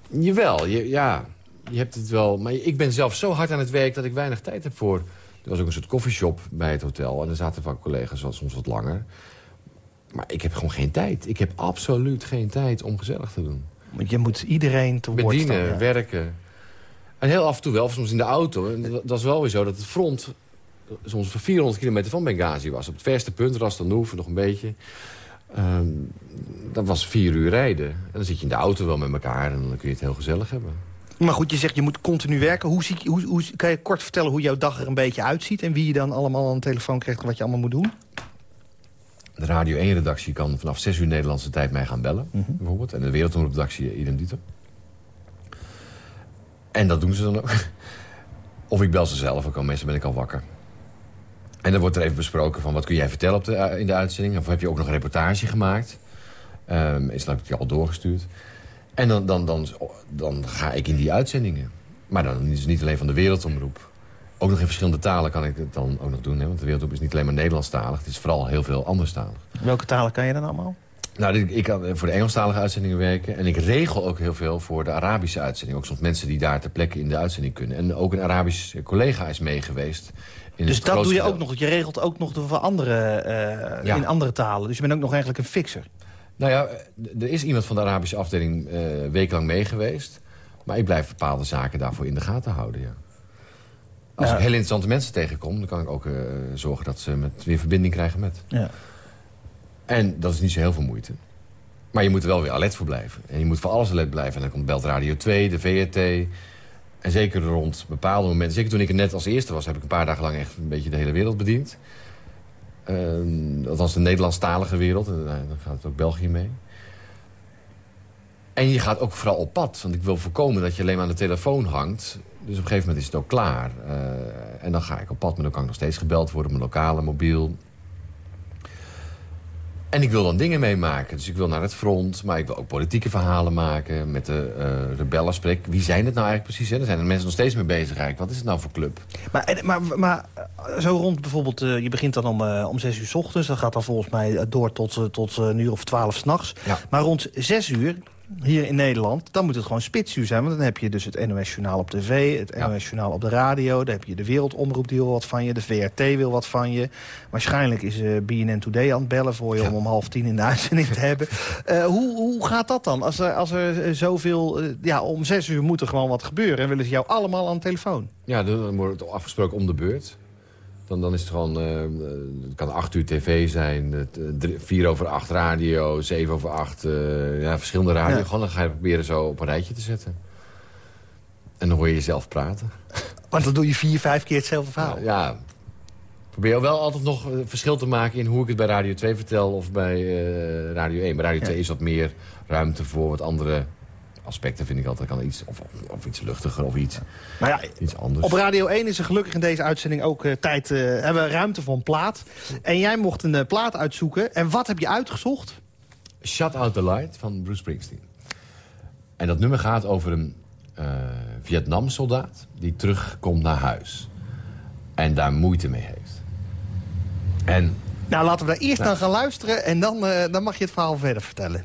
S4: Jawel, je, ja. Je hebt het wel. Maar ik ben zelf zo hard aan het werk dat ik weinig tijd heb voor... Er was ook een soort koffieshop bij het hotel. En er zaten vaak collega's soms wat langer. Maar ik heb gewoon geen tijd. Ik heb absoluut geen tijd om gezellig te doen.
S3: Want je moet iedereen te woord
S4: Bedienen,
S3: staan, ja.
S4: werken. En heel af en toe wel, soms in de auto. En dat is wel weer zo dat het front soms 400 kilometer van Benghazi was. Op het verste punt, Ras Tanouf, nog een beetje. Um, dat was vier uur rijden. En dan zit je in de auto wel met elkaar en dan kun je het heel gezellig hebben.
S3: Maar goed, je zegt je moet continu werken. Hoe, zie, hoe, hoe kan je kort vertellen hoe jouw dag er een beetje uitziet... en wie je dan allemaal aan de telefoon krijgt en wat je allemaal moet doen?
S4: De Radio 1-redactie kan vanaf 6 uur Nederlandse tijd mij gaan bellen, mm -hmm. bijvoorbeeld. En de Wereldomroep-redactie idem dito. En dat doen ze dan ook. Of ik bel ze zelf, ook al meestal ben ik al wakker. En dan wordt er even besproken van wat kun jij vertellen op de, in de uitzending. Of heb je ook nog een reportage gemaakt. Um, is dat je al doorgestuurd. En dan, dan, dan, dan ga ik in die uitzendingen. Maar dan is het niet alleen van de Wereldomroep. Ook nog in verschillende talen kan ik het dan ook nog doen. Hè? Want de Wereldomroep is niet alleen maar Nederlandstalig. Het is vooral heel veel anderstalig.
S3: Welke talen kan je dan allemaal?
S4: Nou, ik, kan voor de Engelstalige uitzendingen werken. En ik regel ook heel veel voor de Arabische uitzending. Ook soms mensen die daar ter plekke in de uitzending kunnen. En ook een Arabisch collega is meegeweest.
S3: dus dat doe je ook nog. Je regelt ook nog voor andere, uh, ja. in andere talen. Dus je bent ook nog eigenlijk een fixer.
S4: Nou ja, er is iemand van de Arabische afdeling uh, wekenlang mee geweest. Maar ik blijf bepaalde zaken daarvoor in de gaten houden, ja. Als
S3: Ja.
S4: ik heel interessante mensen tegenkom... dan kan ik ook eh, zorgen dat ze met, weer verbinding krijgen met.
S3: Ja.
S4: En dat is niet zo heel veel moeite. Maar je moet er wel weer alert voor blijven. En je moet voor alles alert blijven. En dan komt Belt Radio 2, de VRT. En zeker rond bepaalde momenten. Zeker toen ik er net als eerste was... heb ik een paar dagen lang echt een beetje de hele wereld bediend. Ehm althans de Nederlandstalige wereld. En eh, dan gaat het ook België mee. En je gaat ook vooral op pad. Want ik wil voorkomen dat je alleen maar aan de telefoon hangt. Dus op een gegeven moment is het ook klaar. Eh, en dan ga ik op pad, maar dan kan ik nog steeds gebeld worden. Mijn lokale mobiel. En ik wil dan dingen meemaken. Dus ik wil naar het front, maar ik wil ook politieke verhalen maken. Met de eh rebellen spreek. Wie zijn het nou eigenlijk precies? Hè? Daar zijn er mensen nog steeds mee bezig eigenlijk. Wat is het nou voor club?
S3: Maar, en- maar, maar eh, zo rond bijvoorbeeld, eh, je begint dan om, eh, om zes uur s ochtends. Dat gaat dan volgens mij eh, door tot, eh, tot eh, een uur of twaalf s'nachts.
S4: Ja.
S3: Maar rond zes uur, hier in Nederland, dan moet het gewoon spitsuur zijn. Want dan heb je dus het NOS-journaal op tv, het
S4: Ja.
S3: NOS-journaal op de radio. Dan heb je de Wereldomroep die wil wat van je, de VRT wil wat van je. Waarschijnlijk is eh BNN Today aan het bellen voor je
S4: Ja.
S3: om om half tien in de uitzending te hebben. Eh, hoe, hoe gaat dat dan? Als er, als er eh, zoveel, ja, om zes uur moet er gewoon wat gebeuren. En willen ze jou allemaal aan de telefoon.
S4: Ja, dan wordt het afgesproken om de beurt. Dan, dan is het gewoon, eh, het kan acht uur tv zijn, het, eh, drie- vier over acht radio, zeven over acht, eh, ja, verschillende radio.
S3: Ja.
S4: Gewoon, dan ga je proberen zo op een rijtje te zetten. En dan hoor je jezelf praten.
S3: Want dan doe je vier, vijf keer hetzelfde verhaal.
S4: Ja, probeer wel altijd nog verschil te maken in hoe ik het bij Radio 2 vertel of bij Radio 1. Bij Radio 2 is wat meer ruimte voor wat andere aspecten, vind ik altijd. Kan iets, of, of iets luchtiger of iets,
S3: Maar ja,
S4: iets anders.
S3: op Radio 1 is er gelukkig in deze uitzending ook eh, tijd... eh, hebben we ruimte voor een plaat. En jij mocht een eh, plaat uitzoeken. En wat heb je uitgezocht?
S4: Shut Out the Light van Bruce Springsteen. En dat nummer gaat over een Vietnam-soldaat die terugkomt naar huis. En daar moeite mee heeft. En
S3: Nou, laten we daar eerst
S4: Nou.
S3: naar gaan luisteren. En dan, dan mag je het verhaal verder vertellen.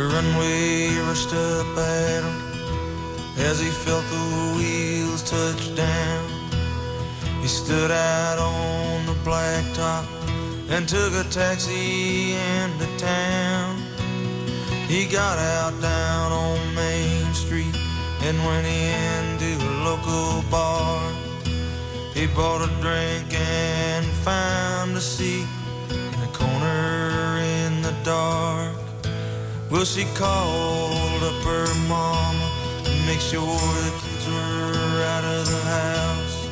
S7: The runway rushed up at him as he felt the wheels touch down. He stood out on the blacktop and took a taxi into town. He got out down on Main Street and went into a local bar. He bought a drink and found a seat in a corner in the dark. Well, she called up her mama to make sure the kids were out of the house.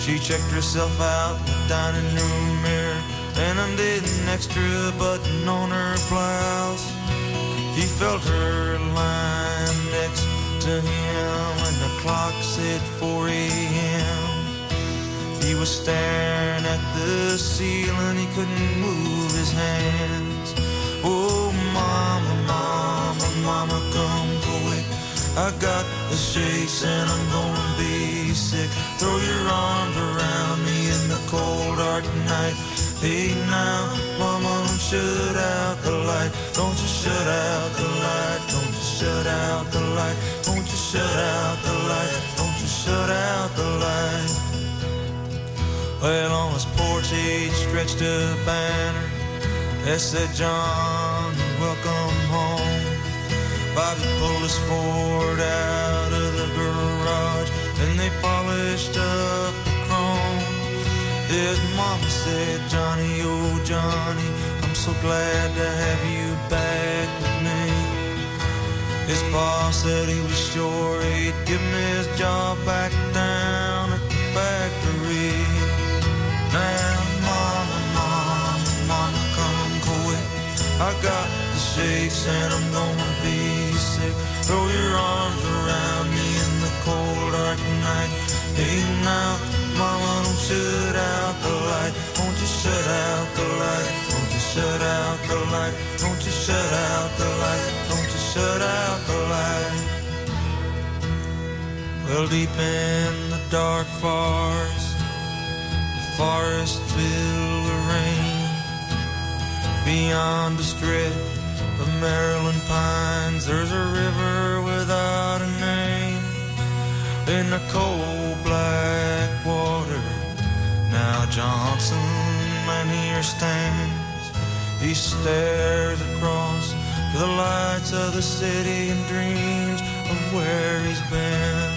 S7: She checked herself out in the dining room mirror and undid an extra button on her blouse. He felt her lying next to him when the clock said 4 a.m. He was staring at the ceiling, he couldn't move his hands. Oh, mama, mama, mama, come quick. I got the shakes and I'm gonna be sick. Throw your arms around me in the cold dark night. Hey now, mama, don't shut out the light. Don't you shut out the light. Don't you shut out the light. Don't you shut out the light. Don't you shut out the light. Well, on his porch he stretched a banner that said, John, welcome home. Bobby pulled his Ford out of the garage and they polished up the chrome. His mama said, Johnny, oh Johnny, I'm so glad to have you back with me. His boss said he was sure he'd give me his job back down got the shakes and I'm gonna be sick. Throw your arms around me in the cold dark night. Hey now, mama, don't shut out the light. Won't you shut out the light? Won't you shut out the light? Won't you shut out the light? Won't you shut out the light? Well, deep in the dark forest, the forest filled. Beyond the strip of Maryland pines, there's a river without a name. In the cold black water, now Johnson, man, here stands. He stares across to the lights of the city and dreams of where he's been.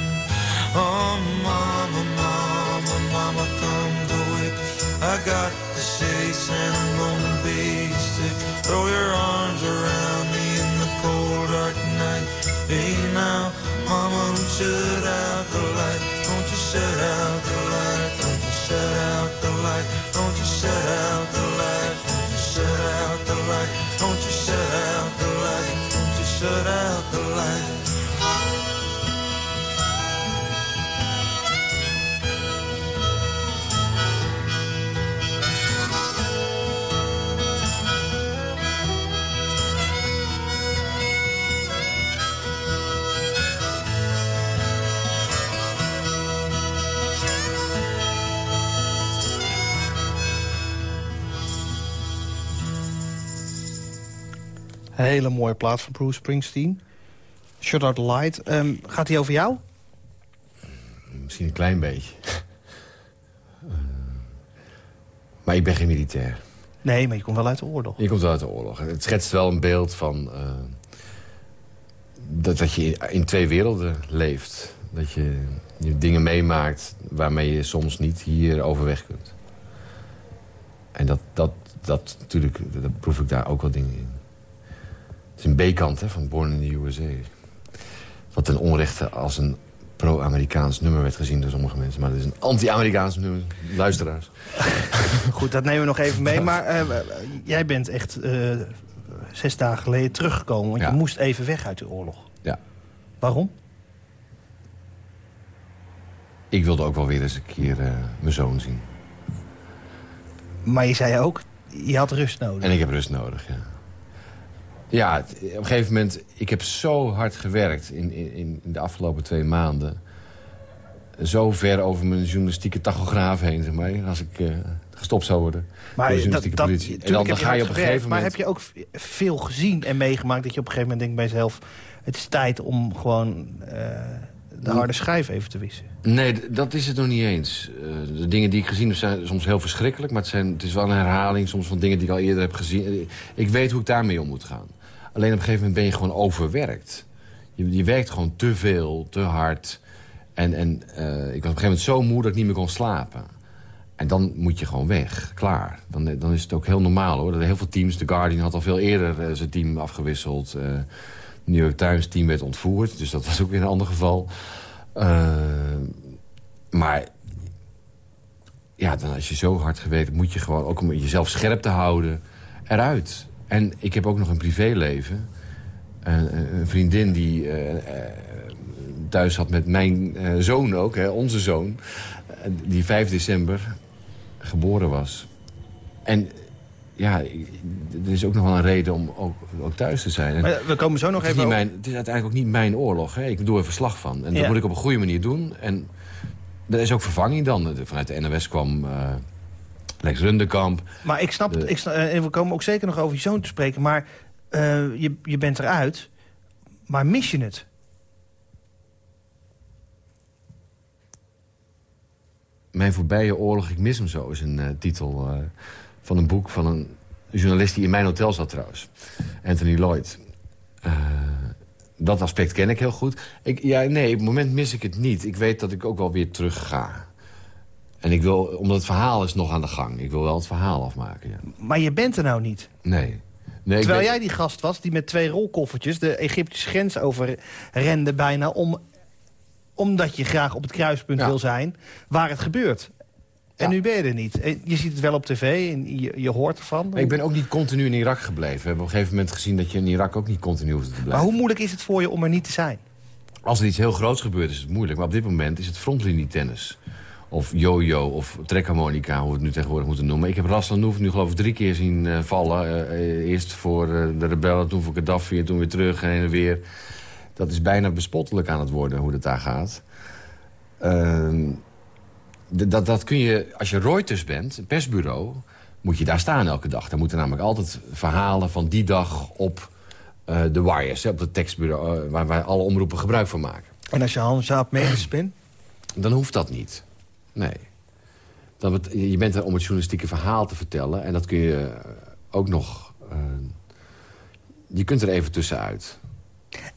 S7: Oh, mama, mama, mama, come quick. I got I'm gonna be sick. Throw your arms around me in the cold dark night. Hey now, mama, don't shut out the light. Don't you shut out the light. Don't you shut out the light. Don't you shut out the light.
S3: Hele mooie plaat van Bruce Springsteen. Shut Out the Light. Ehm, gaat die over jou?
S4: Misschien een klein beetje. Eh, maar ik ben geen militair.
S3: Nee, maar je komt wel uit de oorlog.
S4: Je komt wel uit de oorlog. Het schetst wel een beeld van... eh, dat, dat je in twee werelden leeft. Dat je, je dingen meemaakt waarmee je soms niet hier overweg kunt. En dat, dat, dat natuurlijk, dat proef ik daar ook wel dingen in. Het is een B-kant hè, van Born in the USA. Wat ten onrechte als een pro-Amerikaans nummer werd gezien door sommige mensen. Maar het is een anti-Amerikaans nummer, luisteraars.
S3: Goed, dat nemen we nog even mee. Maar eh, jij bent echt eh, zes dagen geleden teruggekomen. Want
S4: Ja.
S3: je moest even weg uit de oorlog.
S4: Ja.
S3: Waarom?
S4: Ik wilde ook wel weer eens een keer eh, mijn zoon zien.
S3: Maar je zei ook, je had rust nodig.
S4: En ik heb rust nodig, ja. Ja, het- op een gegeven moment... Ik heb zo hard gewerkt in, in, in de afgelopen twee maanden. Zo ver over mijn journalistieke tachograaf heen, zeg maar. Als ik eh, gestopt zou worden
S3: maar dat, dat,
S4: politie. En dan, ga je op een gegeven
S3: Maar
S4: moment...
S3: heb je ook veel gezien en meegemaakt... dat je op een gegeven moment denkt bij jezelf... het is tijd om gewoon eh, de harde schijf even te wissen.
S4: Nee, dat is het nog niet eens. Eh, de dingen die ik gezien heb zijn soms heel verschrikkelijk... maar het, zijn, het is wel een herhaling soms van dingen die ik al eerder heb gezien. Eh, Ik weet hoe ik daarmee om moet gaan. Alleen op een gegeven moment ben je gewoon overwerkt. Je, je werkt gewoon te veel, te hard. En, en eh, ik was op een gegeven moment zo moe dat ik niet meer kon slapen. En dan moet je gewoon weg, klaar. Dan, dan is het ook heel normaal hoor. Dat heel veel teams, The Guardian had al veel eerder eh, zijn team afgewisseld. eh New York Times team werd ontvoerd, dus dat was ook weer een ander geval. Maar ja, dan als je zo hard gewerkt moet je gewoon, ook om jezelf scherp te houden, eruit. En ik heb ook nog een privéleven. Een, een- vriendin die eh, eh, thuis had met mijn eh, zoon ook, hè, onze zoon. die 5 december geboren was. En ja, er is ook nog wel een reden om ook, ook thuis te zijn. En
S3: Maar we komen zo nog
S4: het,
S3: even...
S4: mijn, het is uiteindelijk ook niet mijn oorlog. Hè. Ik doe er verslag van. En
S3: Ja.
S4: dat moet ik op een goede manier doen. En er is ook vervanging dan. Vanuit de NOS kwam Lex Rundekamp.
S3: Maar ik snap,
S4: De-
S3: het, ik snap, en we komen ook zeker nog over je zoon te spreken... maar eh, je, je bent eruit, maar mis je het?
S4: Mijn voorbije oorlog, ik mis hem zo, is een eh, titel eh, van een boek van een journalist die in mijn hotel zat trouwens. Anthony Lloyd. Eh, dat aspect ken ik heel goed. Ik, ja, nee, op het moment mis ik het niet. Ik weet dat ik ook wel weer terug ga. En ik wil, omdat het verhaal is nog aan de gang. Ik wil wel het verhaal afmaken, ja.
S3: Maar je bent er nou niet.
S4: Nee.
S3: Terwijl
S4: ben-
S3: jij die gast was die met twee rolkoffertjes... de Egyptische grens over rende bijna... Om, omdat je graag op het kruispunt
S4: Ja.
S3: wil zijn waar het gebeurt. En
S4: Ja.
S3: nu ben je er niet. Je ziet het wel op tv en je, je hoort ervan.
S4: Maar ik ben ook niet continu in Irak gebleven. We hebben op een gegeven moment gezien dat je in Irak ook niet continu hoeft te blijven.
S3: Maar hoe moeilijk is het voor je om er niet te zijn?
S4: Als er iets heel groots gebeurt is het moeilijk. Maar op dit moment is het frontlinietennis. Of yo-yo of trekharmonica, hoe we het nu tegenwoordig moeten noemen. Ik heb Ras Lanouf nu geloof ik drie keer zien eh, vallen. Eh, eh, eerst voor de rebellen, toen voor Gaddafi en toen weer terug en heen en weer. Dat is bijna bespottelijk aan het worden hoe het daar gaat. Ehm, dat, dat kun je, als je Reuters bent, een persbureau... moet je daar staan elke dag. Daar moeten namelijk altijd verhalen van die dag op de wires... Hè, op het tekstbureau waar, waar alle omroepen gebruik van maken.
S3: En als je Megens bent?
S4: Dan hoeft dat niet. Nee. Dan bet- je bent er om het journalistieke verhaal te vertellen... en dat kun je eh, ook nog... eh, je kunt er even tussenuit.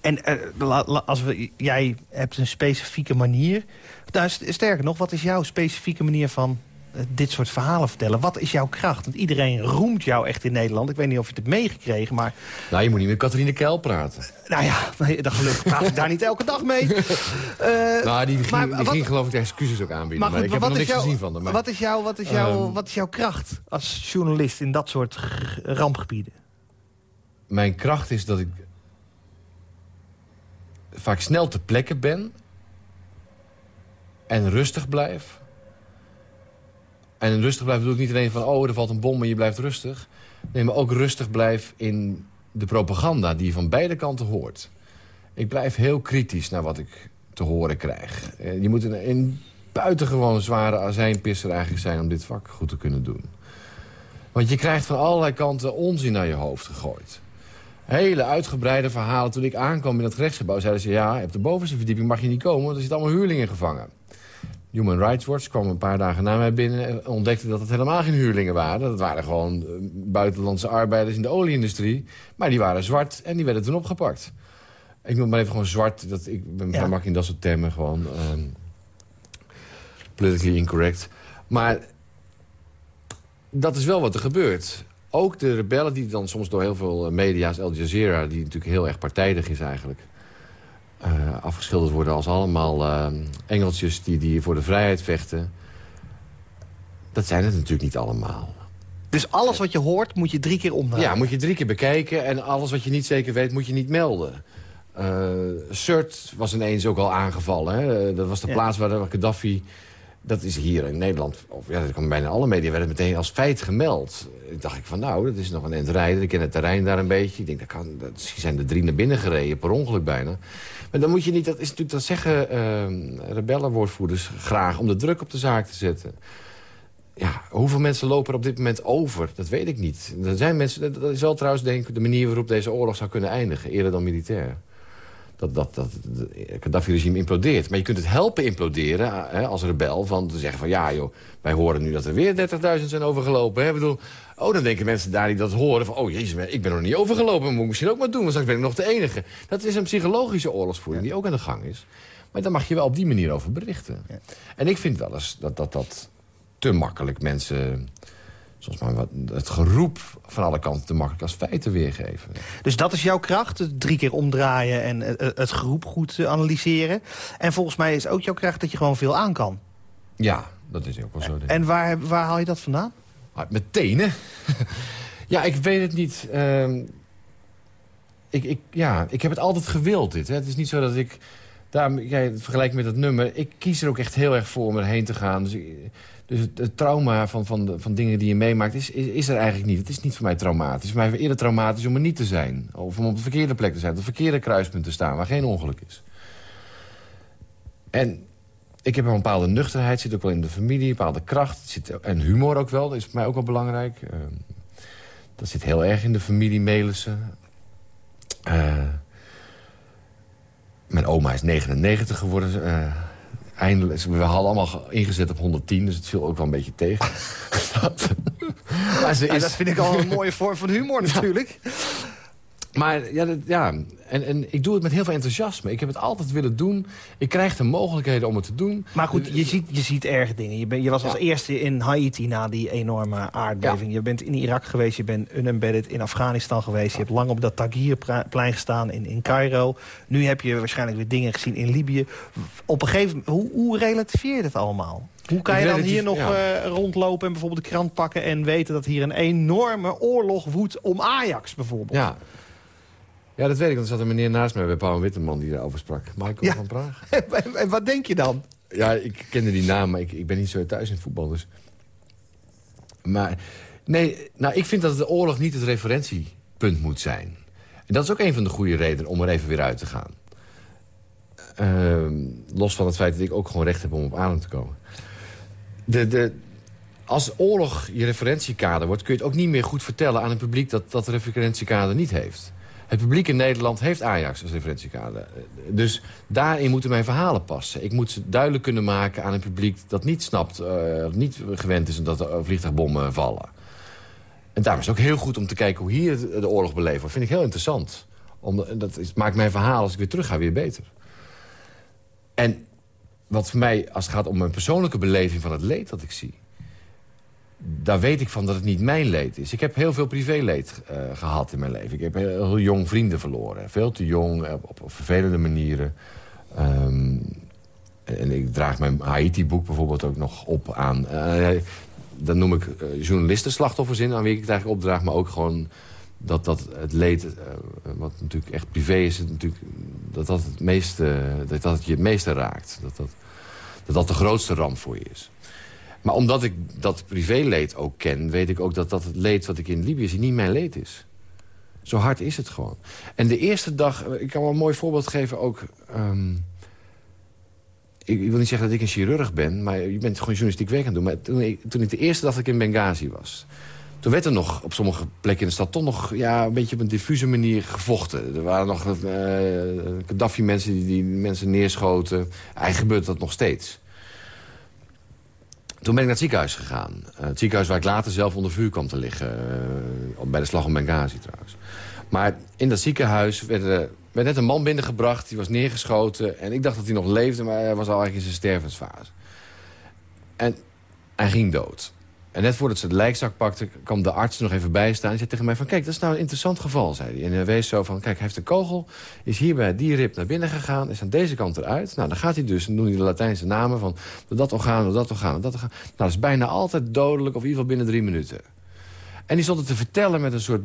S3: En uh, als we, jij hebt een specifieke manier. Nou, sterker nog, wat is jouw specifieke manier van eh, dit soort verhalen vertellen. Wat is jouw kracht? Want iedereen roemt jou echt in Nederland. Ik weet niet of je het hebt meegekregen, maar...
S4: Nou, je moet niet met Catharine Keil praten.
S3: Nou ja, dat gelukkig praat ik daar niet elke dag mee. Uh,
S4: nou, die, ging, maar, die ging geloof ik de excuses ook aanbieden. Maar, goed, maar ik heb er nog niks gezien van Maar...
S3: Wat, is jouw, wat, is jouw, um, wat is jouw kracht als journalist in dat soort rampgebieden?
S4: Mijn kracht is dat ik vaak snel te plekke ben... en rustig blijf en rustig blijven bedoel ik niet alleen van... oh, er valt een bom en je blijft rustig. Nee, maar ook rustig blijf in de propaganda die je van beide kanten hoort. Ik blijf heel kritisch naar wat ik te horen krijg. Eh, je moet een, buitengewoon zware azijnpisser eigenlijk zijn... om dit vak goed te kunnen doen. Want je krijgt van allerlei kanten onzin naar je hoofd gegooid. Hele uitgebreide verhalen. Toen ik aankwam in het gerechtsgebouw zeiden ze... ja, op de bovenste verdieping mag je niet komen... want er zitten allemaal huurlingen gevangen. Human Rights Watch kwam een paar dagen na mij binnen... en ontdekte dat het helemaal geen huurlingen waren. Dat waren gewoon eh, buitenlandse arbeiders in de olieindustrie. Maar die waren zwart en die werden toen opgepakt. Ik noem maar even gewoon zwart. Dat, ik ben ja. makkelijk in dat soort termen gewoon... Um, politically incorrect. Maar dat is wel wat er gebeurt. Ook de rebellen die dan soms door heel veel eh, media's... Al Jazeera, die natuurlijk heel erg partijdig is eigenlijk... Uh, afgeschilderd worden als allemaal uh, engeltjes die, die voor de vrijheid vechten. Dat zijn het natuurlijk niet allemaal.
S3: Dus alles wat je hoort moet je drie keer omdraaien?
S4: Ja, moet je drie keer bekijken. En alles wat je niet zeker weet moet je niet melden. Uh, Surt was ineens ook al aangevallen. Hè? Dat was de plaats waar Gaddafi... Dat is hier in Nederland, of ja, dat kan bijna alle media... werd het meteen als feit gemeld. Ik dacht ik van nou, dat is nog een end rijden. Ik ken het terrein daar een beetje. Ik denk, dat kan, dat zijn er drie naar binnen gereden, per ongeluk bijna. Maar dan moet je niet, dat is natuurlijk, dat zeggen uh, rebellenwoordvoerders graag... om de druk op de zaak te zetten. Ja, hoeveel mensen lopen er op dit moment over? Dat weet ik niet. Er zijn mensen, dat is wel trouwens denk ik de manier waarop deze oorlog zou kunnen eindigen. Eerder dan militair dat, dat, dat het Gaddafi-regime implodeert. Maar je kunt het helpen imploderen hè, als rebel. Van te zeggen van ja joh, wij horen nu dat er weer 30.000 zijn overgelopen. Hè? Ik bedoel, oh dan denken mensen daar die dat horen van... oh jezus, ik ben nog niet overgelopen, moet ik misschien ook maar doen. Want straks ben ik nog de enige. Dat is een psychologische oorlogsvoering die ook aan de gang is. Maar daar mag je wel op die manier over berichten. Ja. En ik vind wel eens dat dat, dat te makkelijk mensen maar wat, het geroep van alle kanten te makkelijk als feiten weergeven.
S3: Dus dat is jouw kracht, drie keer omdraaien en het geroep goed analyseren. En volgens mij is ook jouw kracht dat je gewoon veel aan kan.
S4: Ja, dat is ook wel zo.
S3: En waar, waar haal je dat vandaan?
S4: Met tenen. ja, ik weet het niet. Uh, ik, ik, ja, ik heb het altijd gewild, dit. Hè. Het is niet zo dat ik... Daar, jij met dat nummer. Ik kies er ook echt heel erg voor om erheen te gaan. Dus dus het, trauma van, van, de, van dingen die je meemaakt is, is, is, er eigenlijk niet. Het is niet voor mij traumatisch. Voor mij eerder traumatisch om er niet te zijn. Of om op de verkeerde plek te zijn. Op het verkeerde kruispunt te staan waar geen ongeluk is. En ik heb een bepaalde nuchterheid. Zit ook wel in de familie. Een bepaalde kracht. Zit, en humor ook wel. Dat is voor mij ook wel belangrijk. Uh, dat zit heel erg in de familie Melissen. Uh, mijn oma is 99 geworden. Uh, eindelijk, we hadden allemaal ingezet op 110, dus het viel ook wel een beetje tegen.
S3: dat, maar ze is... dat vind ik al een mooie vorm van humor natuurlijk.
S4: Maar ja, dat, ja en, en ik doe het met heel veel enthousiasme. Ik heb het altijd willen doen. Ik krijg de mogelijkheden om het te doen.
S3: Maar goed, je ziet, je ziet erg dingen. Je, ben, je was als eerste in Haiti na die enorme aardbeving. Je bent in Irak geweest, je bent unembedded in Afghanistan geweest. Je hebt lang op dat Tagierplein gestaan in, in Cairo. Nu heb je waarschijnlijk weer dingen gezien in Libië. Op een gegeven moment, hoe, hoe relativeer je dat allemaal? Hoe kan je dan hier nog uh, rondlopen en bijvoorbeeld de krant pakken... en weten dat hier een enorme oorlog woedt om Ajax bijvoorbeeld?
S4: Ja, ja, dat weet ik. Want er zat een meneer naast mij bij Paul Witteman die daarover sprak. Michael van Praag.
S3: en wat denk je dan?
S4: Ja, ik kende die naam, maar ik, ik ben niet zo thuis in voetbal. Dus. Maar nee, nou, ik vind dat de oorlog niet het referentiepunt moet zijn. En dat is ook een van de goede redenen om er even weer uit te gaan. Uh, los van het feit dat ik ook gewoon recht heb om op adem te komen. De, de, als oorlog je referentiekader wordt... kun je het ook niet meer goed vertellen aan een publiek... dat dat referentiekader niet heeft. Het publiek in Nederland heeft Ajax als referentiekader. Dus daarin moeten mijn verhalen passen. Ik moet ze duidelijk kunnen maken aan een publiek dat niet snapt... Uh, niet gewend is dat er vliegtuigbommen vallen. En daarom is het ook heel goed om te kijken hoe hier de oorlog beleven. Dat vind ik heel interessant. Dat maakt mijn verhaal, als ik weer terug ga, weer beter. En wat voor mij, als het gaat om mijn persoonlijke beleving van het leed dat ik zie... daar weet ik van dat het niet mijn leed is. Ik heb heel veel privéleed uh, gehad in mijn leven. Ik heb heel, jong vrienden verloren. Veel te jong, op, op vervelende manieren. Um, en ik draag mijn Haiti-boek bijvoorbeeld ook nog op aan... Uh, dan noem ik journalisten slachtoffers in, aan wie ik het eigenlijk opdraag... maar ook gewoon dat, dat het leed, wat natuurlijk echt privé is... natuurlijk, dat dat het, meeste, dat dat je het meeste raakt. Dat dat, dat dat de grootste ramp voor je is. Maar omdat ik dat privéleed ook ken... weet ik ook dat dat het leed wat ik in Libië zie niet mijn leed is. Zo hard is het gewoon. En de eerste dag, ik kan wel een mooi voorbeeld geven ook... Um, ik, wil niet zeggen dat ik een chirurg ben, maar je bent gewoon journalistiek werk aan het doen. Maar toen ik, toen ik de eerste dag ik in Benghazi was... toen werd er nog op sommige plekken in de stad toch nog ja, een beetje op een diffuse manier gevochten. Er waren nog uh, Gaddafi-mensen die, die mensen neerschoten. Eigenlijk gebeurt dat nog steeds. Toen ben ik naar het ziekenhuis gegaan. Uh, het ziekenhuis waar ik later zelf onder vuur kwam te liggen. Uh, bij de slag om Benghazi trouwens. Maar in dat ziekenhuis werden werd net een man binnengebracht, die was neergeschoten. En ik dacht dat hij nog leefde, maar hij was al eigenlijk in zijn stervensfase. En hij ging dood. En net voordat ze de lijkzak pakte, kwam de arts nog even bij staan. Hij zei tegen mij van, kijk, dat is nou een interessant geval, zei hij. En hij wees zo van, kijk, hij heeft een kogel, is hier bij die rib naar binnen gegaan... is aan deze kant eruit. Nou, dan gaat hij dus, en doen hij de Latijnse namen van... dat orgaan, dat orgaan, dat orgaan. Nou, dat is bijna altijd dodelijk, of in ieder geval binnen drie minuten. En die stond het te vertellen met een soort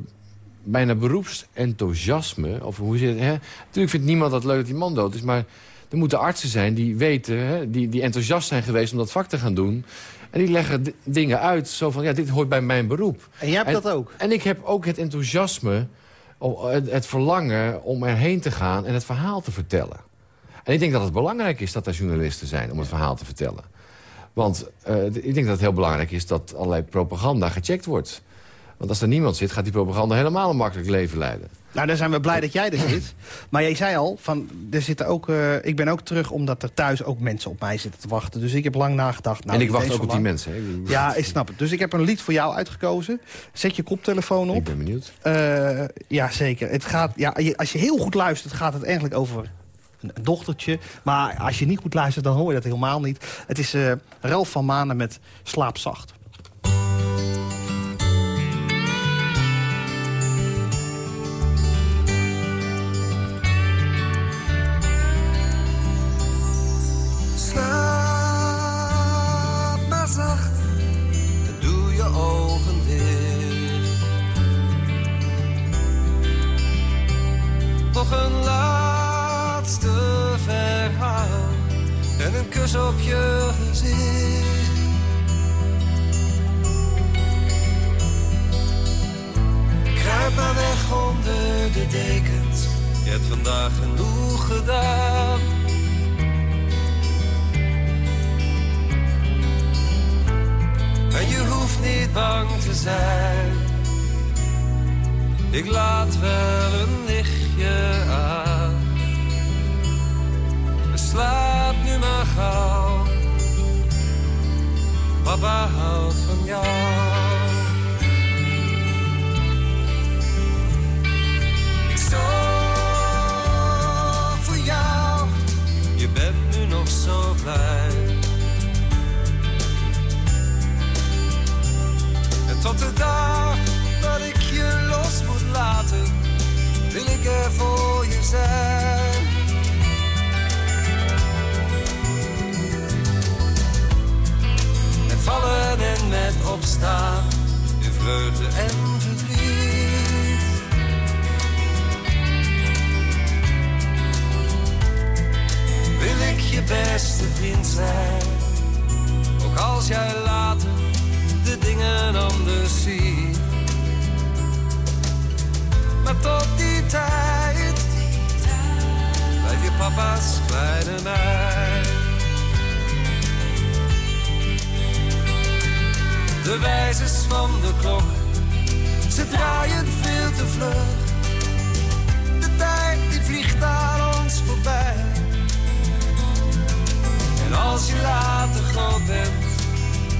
S4: bijna beroepsenthousiasme. Of hoe zit het, hè? Natuurlijk vindt niemand dat leuk dat die man dood is, maar er moeten artsen zijn die weten, hè, die, die enthousiast zijn geweest om dat vak te gaan doen. En die leggen dingen uit, zo van, ja, dit hoort bij mijn beroep.
S3: En jij hebt dat ook?
S4: En ik heb ook het enthousiasme, het, het verlangen om erheen te gaan en het verhaal te vertellen. En ik denk dat het belangrijk is dat er journalisten zijn om het verhaal te vertellen. Want uh, ik denk dat het heel belangrijk is dat allerlei propaganda gecheckt wordt. Want als er niemand zit, gaat die propaganda helemaal een makkelijk leven leiden.
S3: Nou, dan zijn we blij dat jij er zit. Maar jij zei al, van, er zitten ook, uh, ik ben ook terug omdat er thuis ook mensen op mij zitten te wachten. Dus ik heb lang nagedacht. Nou,
S4: en ik wacht ook op die mensen. Hè?
S3: Ja, ik snap het. Dus ik heb een lied voor jou uitgekozen. Zet je koptelefoon op. Ik
S4: ben benieuwd.
S3: Uh, ja, zeker. Het gaat, ja, als je heel goed luistert, gaat het eigenlijk over een dochtertje. Maar als je niet goed luistert, dan hoor je dat helemaal niet. Het is uh, Ralf van Manen met Slaapzacht.
S8: Kus op je gezicht. Kruip maar weg onder de dekens, je hebt vandaag genoeg gedaan. En je hoeft niet bang te zijn. Ik laat wel een lichtje aan. Slaap nu maar gauw. Papa houdt van jou. Ik zorg voor jou. Je bent nu nog zo blij. En tot de dag dat ik je los moet laten, wil ik er opstaan, in vreugde en verdriet. Wil ik je beste vriend zijn, ook als jij later de dingen anders ziet. Maar tot die tijd, blijf je papa's kleine meid. de wijzers van de klok. Ze draaien veel te vlug. De tijd die vliegt aan ons voorbij. En als je later groot bent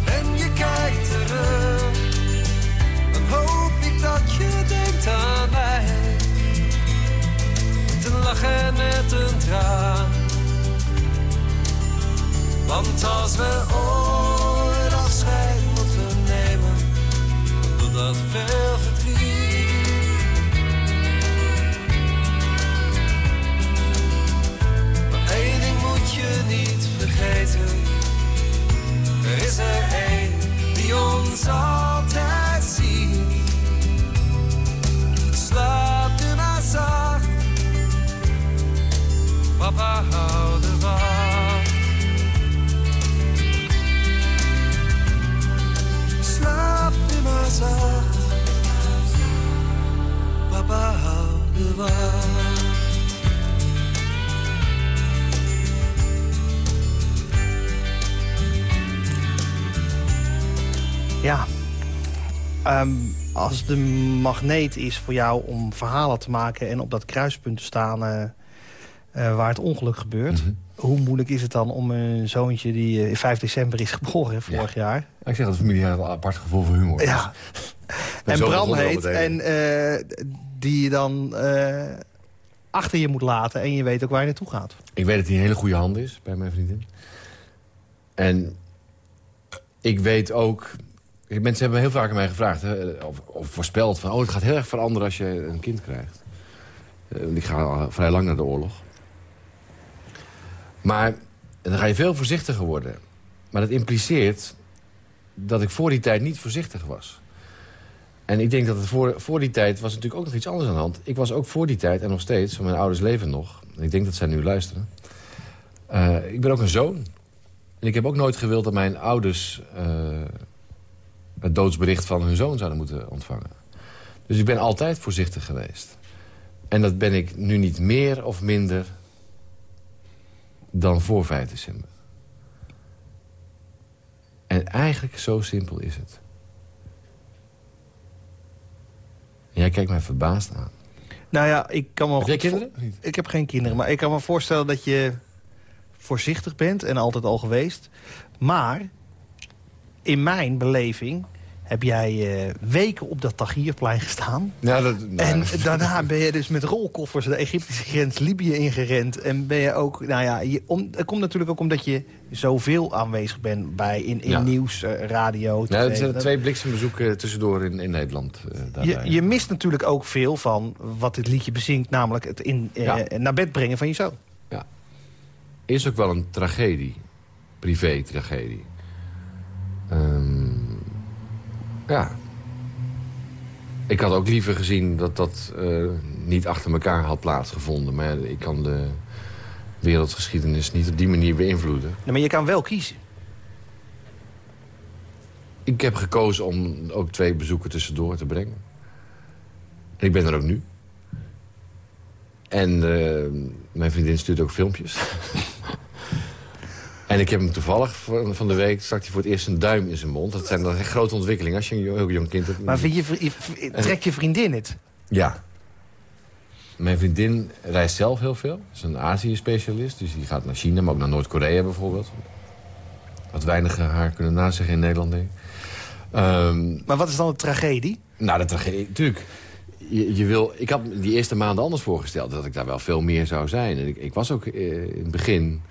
S8: en je kijkt terug, dan hoop ik dat je denkt aan mij. Met een lach en met een traan. Want als we ooit dat veel verdriet. Maar één ding moet je niet vergeten. Er is er één die ons altijd ziet. Slaap nu maar zacht. Papa hou de zacht. Papa hou de wacht.
S3: Ja. Ehm, als de magneet is voor jou om verhalen te maken... en op dat kruispunt te staan eh, eh, waar het ongeluk gebeurt...
S4: Mhm.
S3: Hoe moeilijk is het dan om een zoontje die eh, 5 december is geboren, vorig jaar...
S4: Ik zeg dat de familie heeft een apart gevoel voor humor.
S3: Ja. En Bram heet en eh, die je dan eh, achter je moet laten... en je weet ook waar je naartoe gaat.
S4: Ik weet dat hij in hele goede handen is bij mijn vriendin. En ik weet ook... Mensen hebben me heel vaak aan mij gevraagd... Hè, of, of voorspeld van... oh, het gaat heel erg veranderen als je een kind krijgt. Eh, want ik ga al vrij lang naar de oorlog. Maar dan ga je veel voorzichtiger worden. Maar dat impliceert dat ik voor die tijd niet voorzichtig was. En ik denk dat het voor, voor die tijd was natuurlijk ook nog iets anders aan de hand. Ik was ook voor die tijd, en nog steeds, mijn ouders leven nog. En ik denk dat zij nu luisteren. Eh, ik ben ook een zoon. En ik heb ook nooit gewild dat mijn ouders... eh, het doodsbericht van hun zoon zouden moeten ontvangen. Dus ik ben altijd voorzichtig geweest. En dat ben ik nu niet meer of minder dan voor 5 december. En eigenlijk zo simpel is het. En jij kijkt mij verbaasd aan.
S3: Nou ja, ik kan me...
S4: Heb jij kinderen?
S3: Ik heb geen kinderen, maar ik kan me voorstellen dat je voorzichtig bent en altijd al geweest. Maar in mijn beleving heb jij eh, weken op dat Tahrirplein gestaan.
S4: Nou, dat, nou,
S3: En daarna ben je dus met rolkoffers de Egyptische grens Libië ingerend. En ben je ook, nou ja, je, om, komt natuurlijk ook omdat je zoveel aanwezig bent bij in, in
S4: Ja.
S3: nieuws, eh, radio,
S4: Ja, er zijn twee bliksembezoeken tussendoor in, in Nederland. eh,
S3: je, je mist natuurlijk ook veel van wat dit liedje bezingt, namelijk het in, eh,
S4: Ja.
S3: naar bed brengen van je zoon.
S4: is ook wel een tragedie. Privé-tragedie. Ehm, ja. Ik had ook liever gezien dat dat eh, niet achter elkaar had plaatsgevonden. Maar ik kan de wereldgeschiedenis niet op die manier beïnvloeden.
S3: Nee, maar je kan wel kiezen.
S4: Ik heb gekozen om ook twee bezoeken tussendoor te brengen. En ik ben er ook nu. En eh, mijn vriendin stuurt ook filmpjes. en ik heb hem toevallig van de week... stak hij voor het eerst een duim in zijn mond. Dat zijn dan grote ontwikkelingen als je een heel jong kind hebt.
S3: Maar vind je, trek je vriendin het?
S4: Ja. Mijn vriendin reist zelf heel veel. Ze is een Azië-specialist. Dus die gaat naar China, maar ook naar Noord-Korea bijvoorbeeld. Wat weinigen haar kunnen nazeggen in Nederland, denk ik. Ehm,
S3: Maar wat is dan de tragedie?
S4: nou, dat tragedie, natuurlijk. Je, je wil, ik had die eerste maanden anders voorgesteld. Dat ik daar wel veel meer zou zijn. En ik, ik was ook eh, in het begin...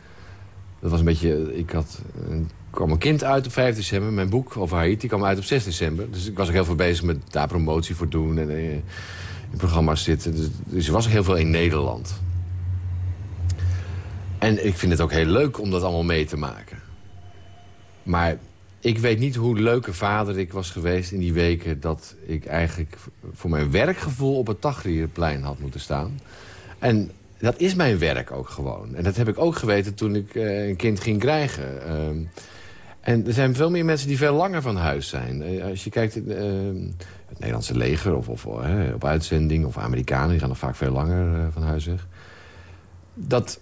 S4: Dat was een beetje... Ik had, een, kwam een kind uit op 5 december. Mijn boek over Haiti kwam uit op 6 december. Dus ik was ook heel veel bezig met daar promotie voor doen. En eh, in programma's zitten. Dus, dus er was ook heel veel in Nederland. En ik vind het ook heel leuk om dat allemaal mee te maken. Maar ik weet niet hoe leuke vader ik was geweest in die weken... dat ik eigenlijk voor mijn werkgevoel op het Tahrirplein had moeten staan. En dat is mijn werk ook gewoon. En dat heb ik ook geweten toen ik eh, een kind ging krijgen. Ehm, en er zijn veel meer mensen die veel langer van huis zijn. Eh, als je kijkt, eh, het Nederlandse leger of, of op uitzending... of Amerikanen, die gaan nog vaak veel langer van huis weg. Dat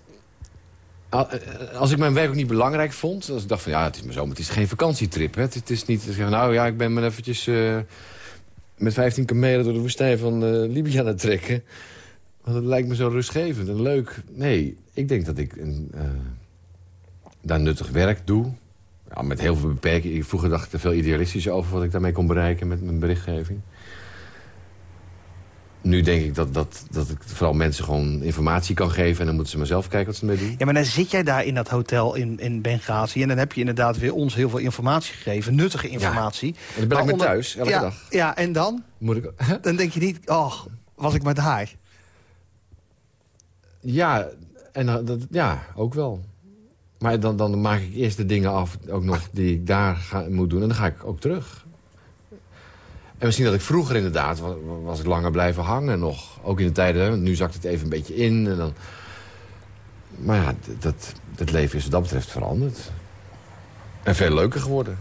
S4: Al- Als ik mijn werk ook niet belangrijk vond... als ik dacht van ja, het is maar zo, maar het is geen vakantietrip. Hè. Het, is niet, zeggen, nou ja, ik ben maar eventjes met 15 kamelen door de woestijn van Libië aan het trekken. Want het lijkt me zo rustgevend en leuk. Nee, ik denk dat ik een, eh, daar nuttig werk doe. Ja, met heel veel beperkingen. Vroeger dacht ik er veel idealistischer over wat ik daarmee kon bereiken met mijn berichtgeving. nu denk ik dat, dat, dat ik vooral mensen gewoon informatie kan geven... en dan moeten ze maar zelf kijken wat ze ermee doen.
S3: Ja, maar dan zit jij daar in dat hotel in, in Benghazi... en dan heb je inderdaad weer ons heel veel informatie gegeven. Nuttige informatie.
S4: En dan ben ik
S3: Maar
S4: met thuis, elke
S3: ja,
S4: dag.
S3: Ja, en dan?
S4: Moet ik...
S3: Dan denk je niet, oh, was ik maar daar.
S4: Ja, en, dat, ja, ook wel. Maar dan, dan maak ik eerst de dingen af ook nog die ik daar ga, moet doen. En dan ga ik ook terug. En misschien dat ik vroeger inderdaad wa- wa- was ik langer blijven hangen nog. Ook in de tijden, nu zakt het even een beetje in. En dan... Maar ja, dat, dat leven is wat dat betreft veranderd. En veel leuker geworden.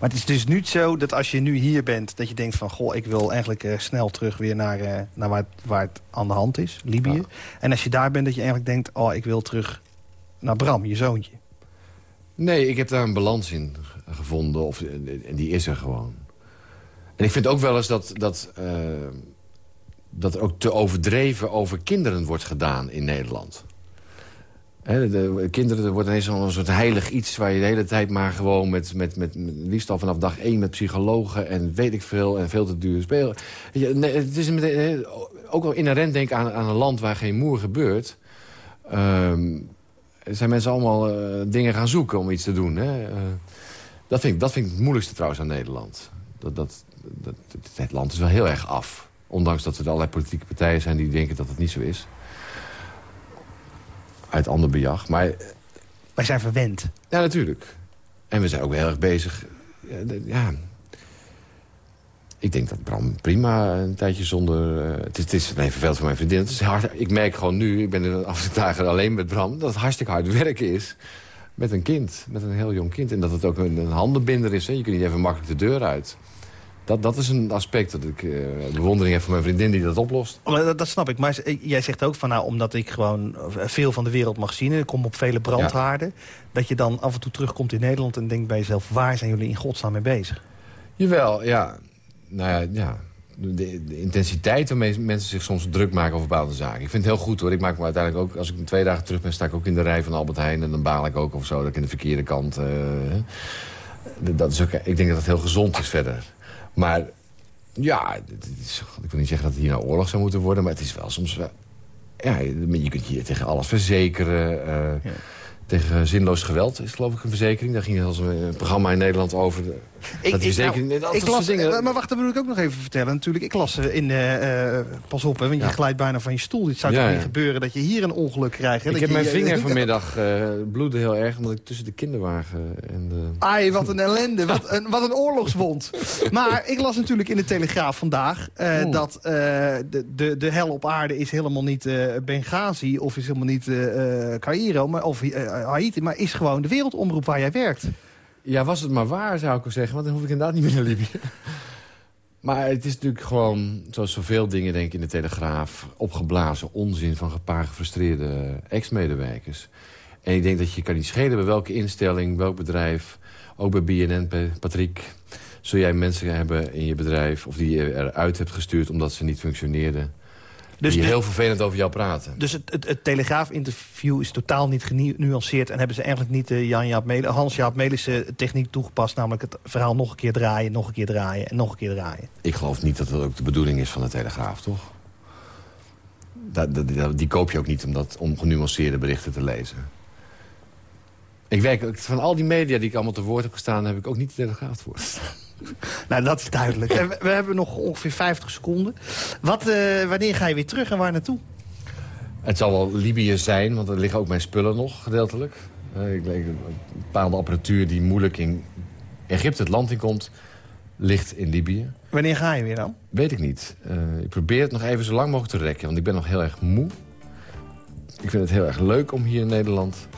S3: Maar het is dus niet zo dat als je nu hier bent... dat je denkt van, goh, ik wil eigenlijk eh, snel terug weer naar, eh, naar waar, het, waar het aan de hand is, Libië.
S4: Ja.
S3: En als je daar bent, dat je eigenlijk denkt... oh, ik wil terug naar Bram, je zoontje.
S4: Nee, ik heb daar een balans in gevonden. Of, en die is er gewoon. En ik vind ook wel eens dat, dat, eh, dat er ook te overdreven over kinderen wordt gedaan in Nederland. De, de kinderen, er wordt ineens zo'n soort heilig iets... waar je de hele tijd maar gewoon met, met, met, liefst al vanaf dag één... met psychologen en weet ik veel en veel te duur spelen. Nee, het is meteen, ook wel inherent denk aan, aan een land waar geen moer gebeurt... Ehm, zijn mensen allemaal eh, dingen gaan zoeken om iets te doen. Hè? Eh, dat, vind ik, dat vind ik het moeilijkste trouwens aan Nederland. Dat, dat, dat, het land is wel heel erg af. Ondanks dat er allerlei politieke partijen zijn die denken dat het niet zo is. Uit ander bejag. Maar
S3: Wij zijn verwend.
S4: ja, natuurlijk. En we zijn ook heel erg bezig. Ja, de- ja. Ik denk dat Bram prima een tijdje zonder... eh, het, is, het is alleen vervelend voor mijn vriendin. Het is hard, ik merk gewoon nu, ik ben er af en toe dagen alleen met Bram... dat het hartstikke hard werken is met een kind. Met een heel jong kind. En dat het ook een, een handenbinder is. Hè. Je kunt niet even makkelijk de deur uit. Dat, dat is een aspect dat ik eh, bewondering heb voor mijn vriendin die dat oplost.
S3: Maar Dat, dat snap ik. Maar jij zegt ook van nou, omdat ik gewoon eh, veel van de wereld mag zien... en ik kom op vele brandhaarden... dat je dan af en toe terugkomt in Nederland en denkt bij jezelf... waar zijn jullie in godsnaam mee bezig?
S4: Jawel, ja. Nou ja, ja. De, de intensiteit waarmee mensen zich soms druk maken over bepaalde zaken. Ik vind het heel goed hoor. Ik maak me uiteindelijk ook, als ik twee dagen terug ben, sta ik ook in de rij van Albert Heijn. En dan baal ik ook of zo dat ik in de verkeerde kant. eh, dat is ook, ik denk dat het heel gezond is verder. Maar ja, ik wil niet zeggen dat het hier nou oorlog zou moeten worden, maar het is wel soms. Ja, je kunt je tegen alles verzekeren. eh, Tegen zinloos geweld is geloof ik een verzekering. Daar ging als een programma in Nederland over. De, dat die verzekering,
S3: nou,
S4: dat
S3: ik las,
S4: dingen-
S3: eh, maar wacht, dat moet ik ook nog even vertellen. Natuurlijk, ik las eh, in... eh, eh, pas op, hè, want je glijdt bijna van je stoel. Dit zou
S4: Ja,
S3: toch niet gebeuren dat je hier een ongeluk krijgt. Hè?
S4: Ik
S3: Dat
S4: heb
S3: je-
S4: mijn vinger vanmiddag eh bloedde heel erg... omdat ik tussen de kinderwagen en de...
S3: Ai, wat een ellende. Wat een, wat een oorlogswond. Maar ik las natuurlijk in de Telegraaf vandaag... eh, dat eh, de, de, de hel op aarde is helemaal niet eh, Benghazi... of is helemaal niet eh eh, Cairo maar, of eh, Haiti... maar is gewoon de wereldomroep waar jij werkt.
S4: Ja, was het maar waar, zou ik zeggen. Want dan hoef ik inderdaad niet meer naar Libië. Maar het is natuurlijk gewoon, zoals zoveel dingen denk ik in de Telegraaf... opgeblazen onzin van een paar gefrustreerde ex-medewerkers. En ik denk dat je kan niet schelen bij welke instelling, welk bedrijf... ook bij BNN, Patrick... zul jij mensen hebben in je bedrijf... of die je eruit hebt gestuurd omdat ze niet functioneerden...
S3: Dus,
S4: die heel vervelend over jou praten.
S3: dus het, het, het Telegraaf-interview is totaal niet genuanceerd... en hebben ze eigenlijk niet de Jan -Jaap Mele- Hans-Jaap Melische techniek toegepast... namelijk het verhaal nog een keer draaien, nog een keer draaien en nog een keer draaien.
S4: Ik geloof niet dat dat ook de bedoeling is van de Telegraaf, toch? Die koop je ook niet om, dat, om genuanceerde berichten te lezen. Ik werk, van al die media die ik allemaal te woord heb gestaan... heb ik ook niet de Telegraaf voor.
S3: Nou, dat is duidelijk. We, we hebben nog ongeveer 50 seconden. Wat, eh, wanneer ga je weer terug en waar naartoe?
S4: Het zal wel Libië zijn, want er liggen ook mijn spullen nog, gedeeltelijk. Eh, ik denk, een bepaalde apparatuur die moeilijk in Egypte het land in komt... ligt in Libië.
S3: Wanneer ga je weer dan?
S4: Weet ik niet. Eh, ik probeer het nog even zo lang mogelijk te rekken, want ik ben nog heel erg moe. Ik vind het heel erg leuk om hier in Nederland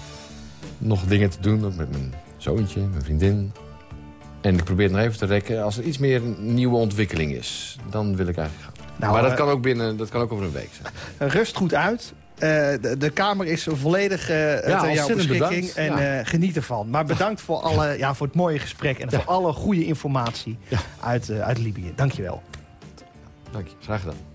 S4: nog dingen te doen. Ook met mijn zoontje, mijn vriendin. En ik probeer het nog even te rekken. Als er iets meer nieuwe ontwikkeling is, dan wil ik eigenlijk gaan.
S3: Nou,
S4: maar dat
S3: eh,
S4: kan, ook binnen, dat kan ook over een week zijn.
S3: Rust goed uit. Eh, de, de kamer is volledig ter jouw beschikking.
S4: bedankt.
S3: En
S4: Ja.
S3: geniet ervan. Maar bedankt voor, alle, ja, voor het mooie gesprek. En voor alle goede informatie uit, uit Libië. Dankjewel.
S4: Dank je, graag gedaan.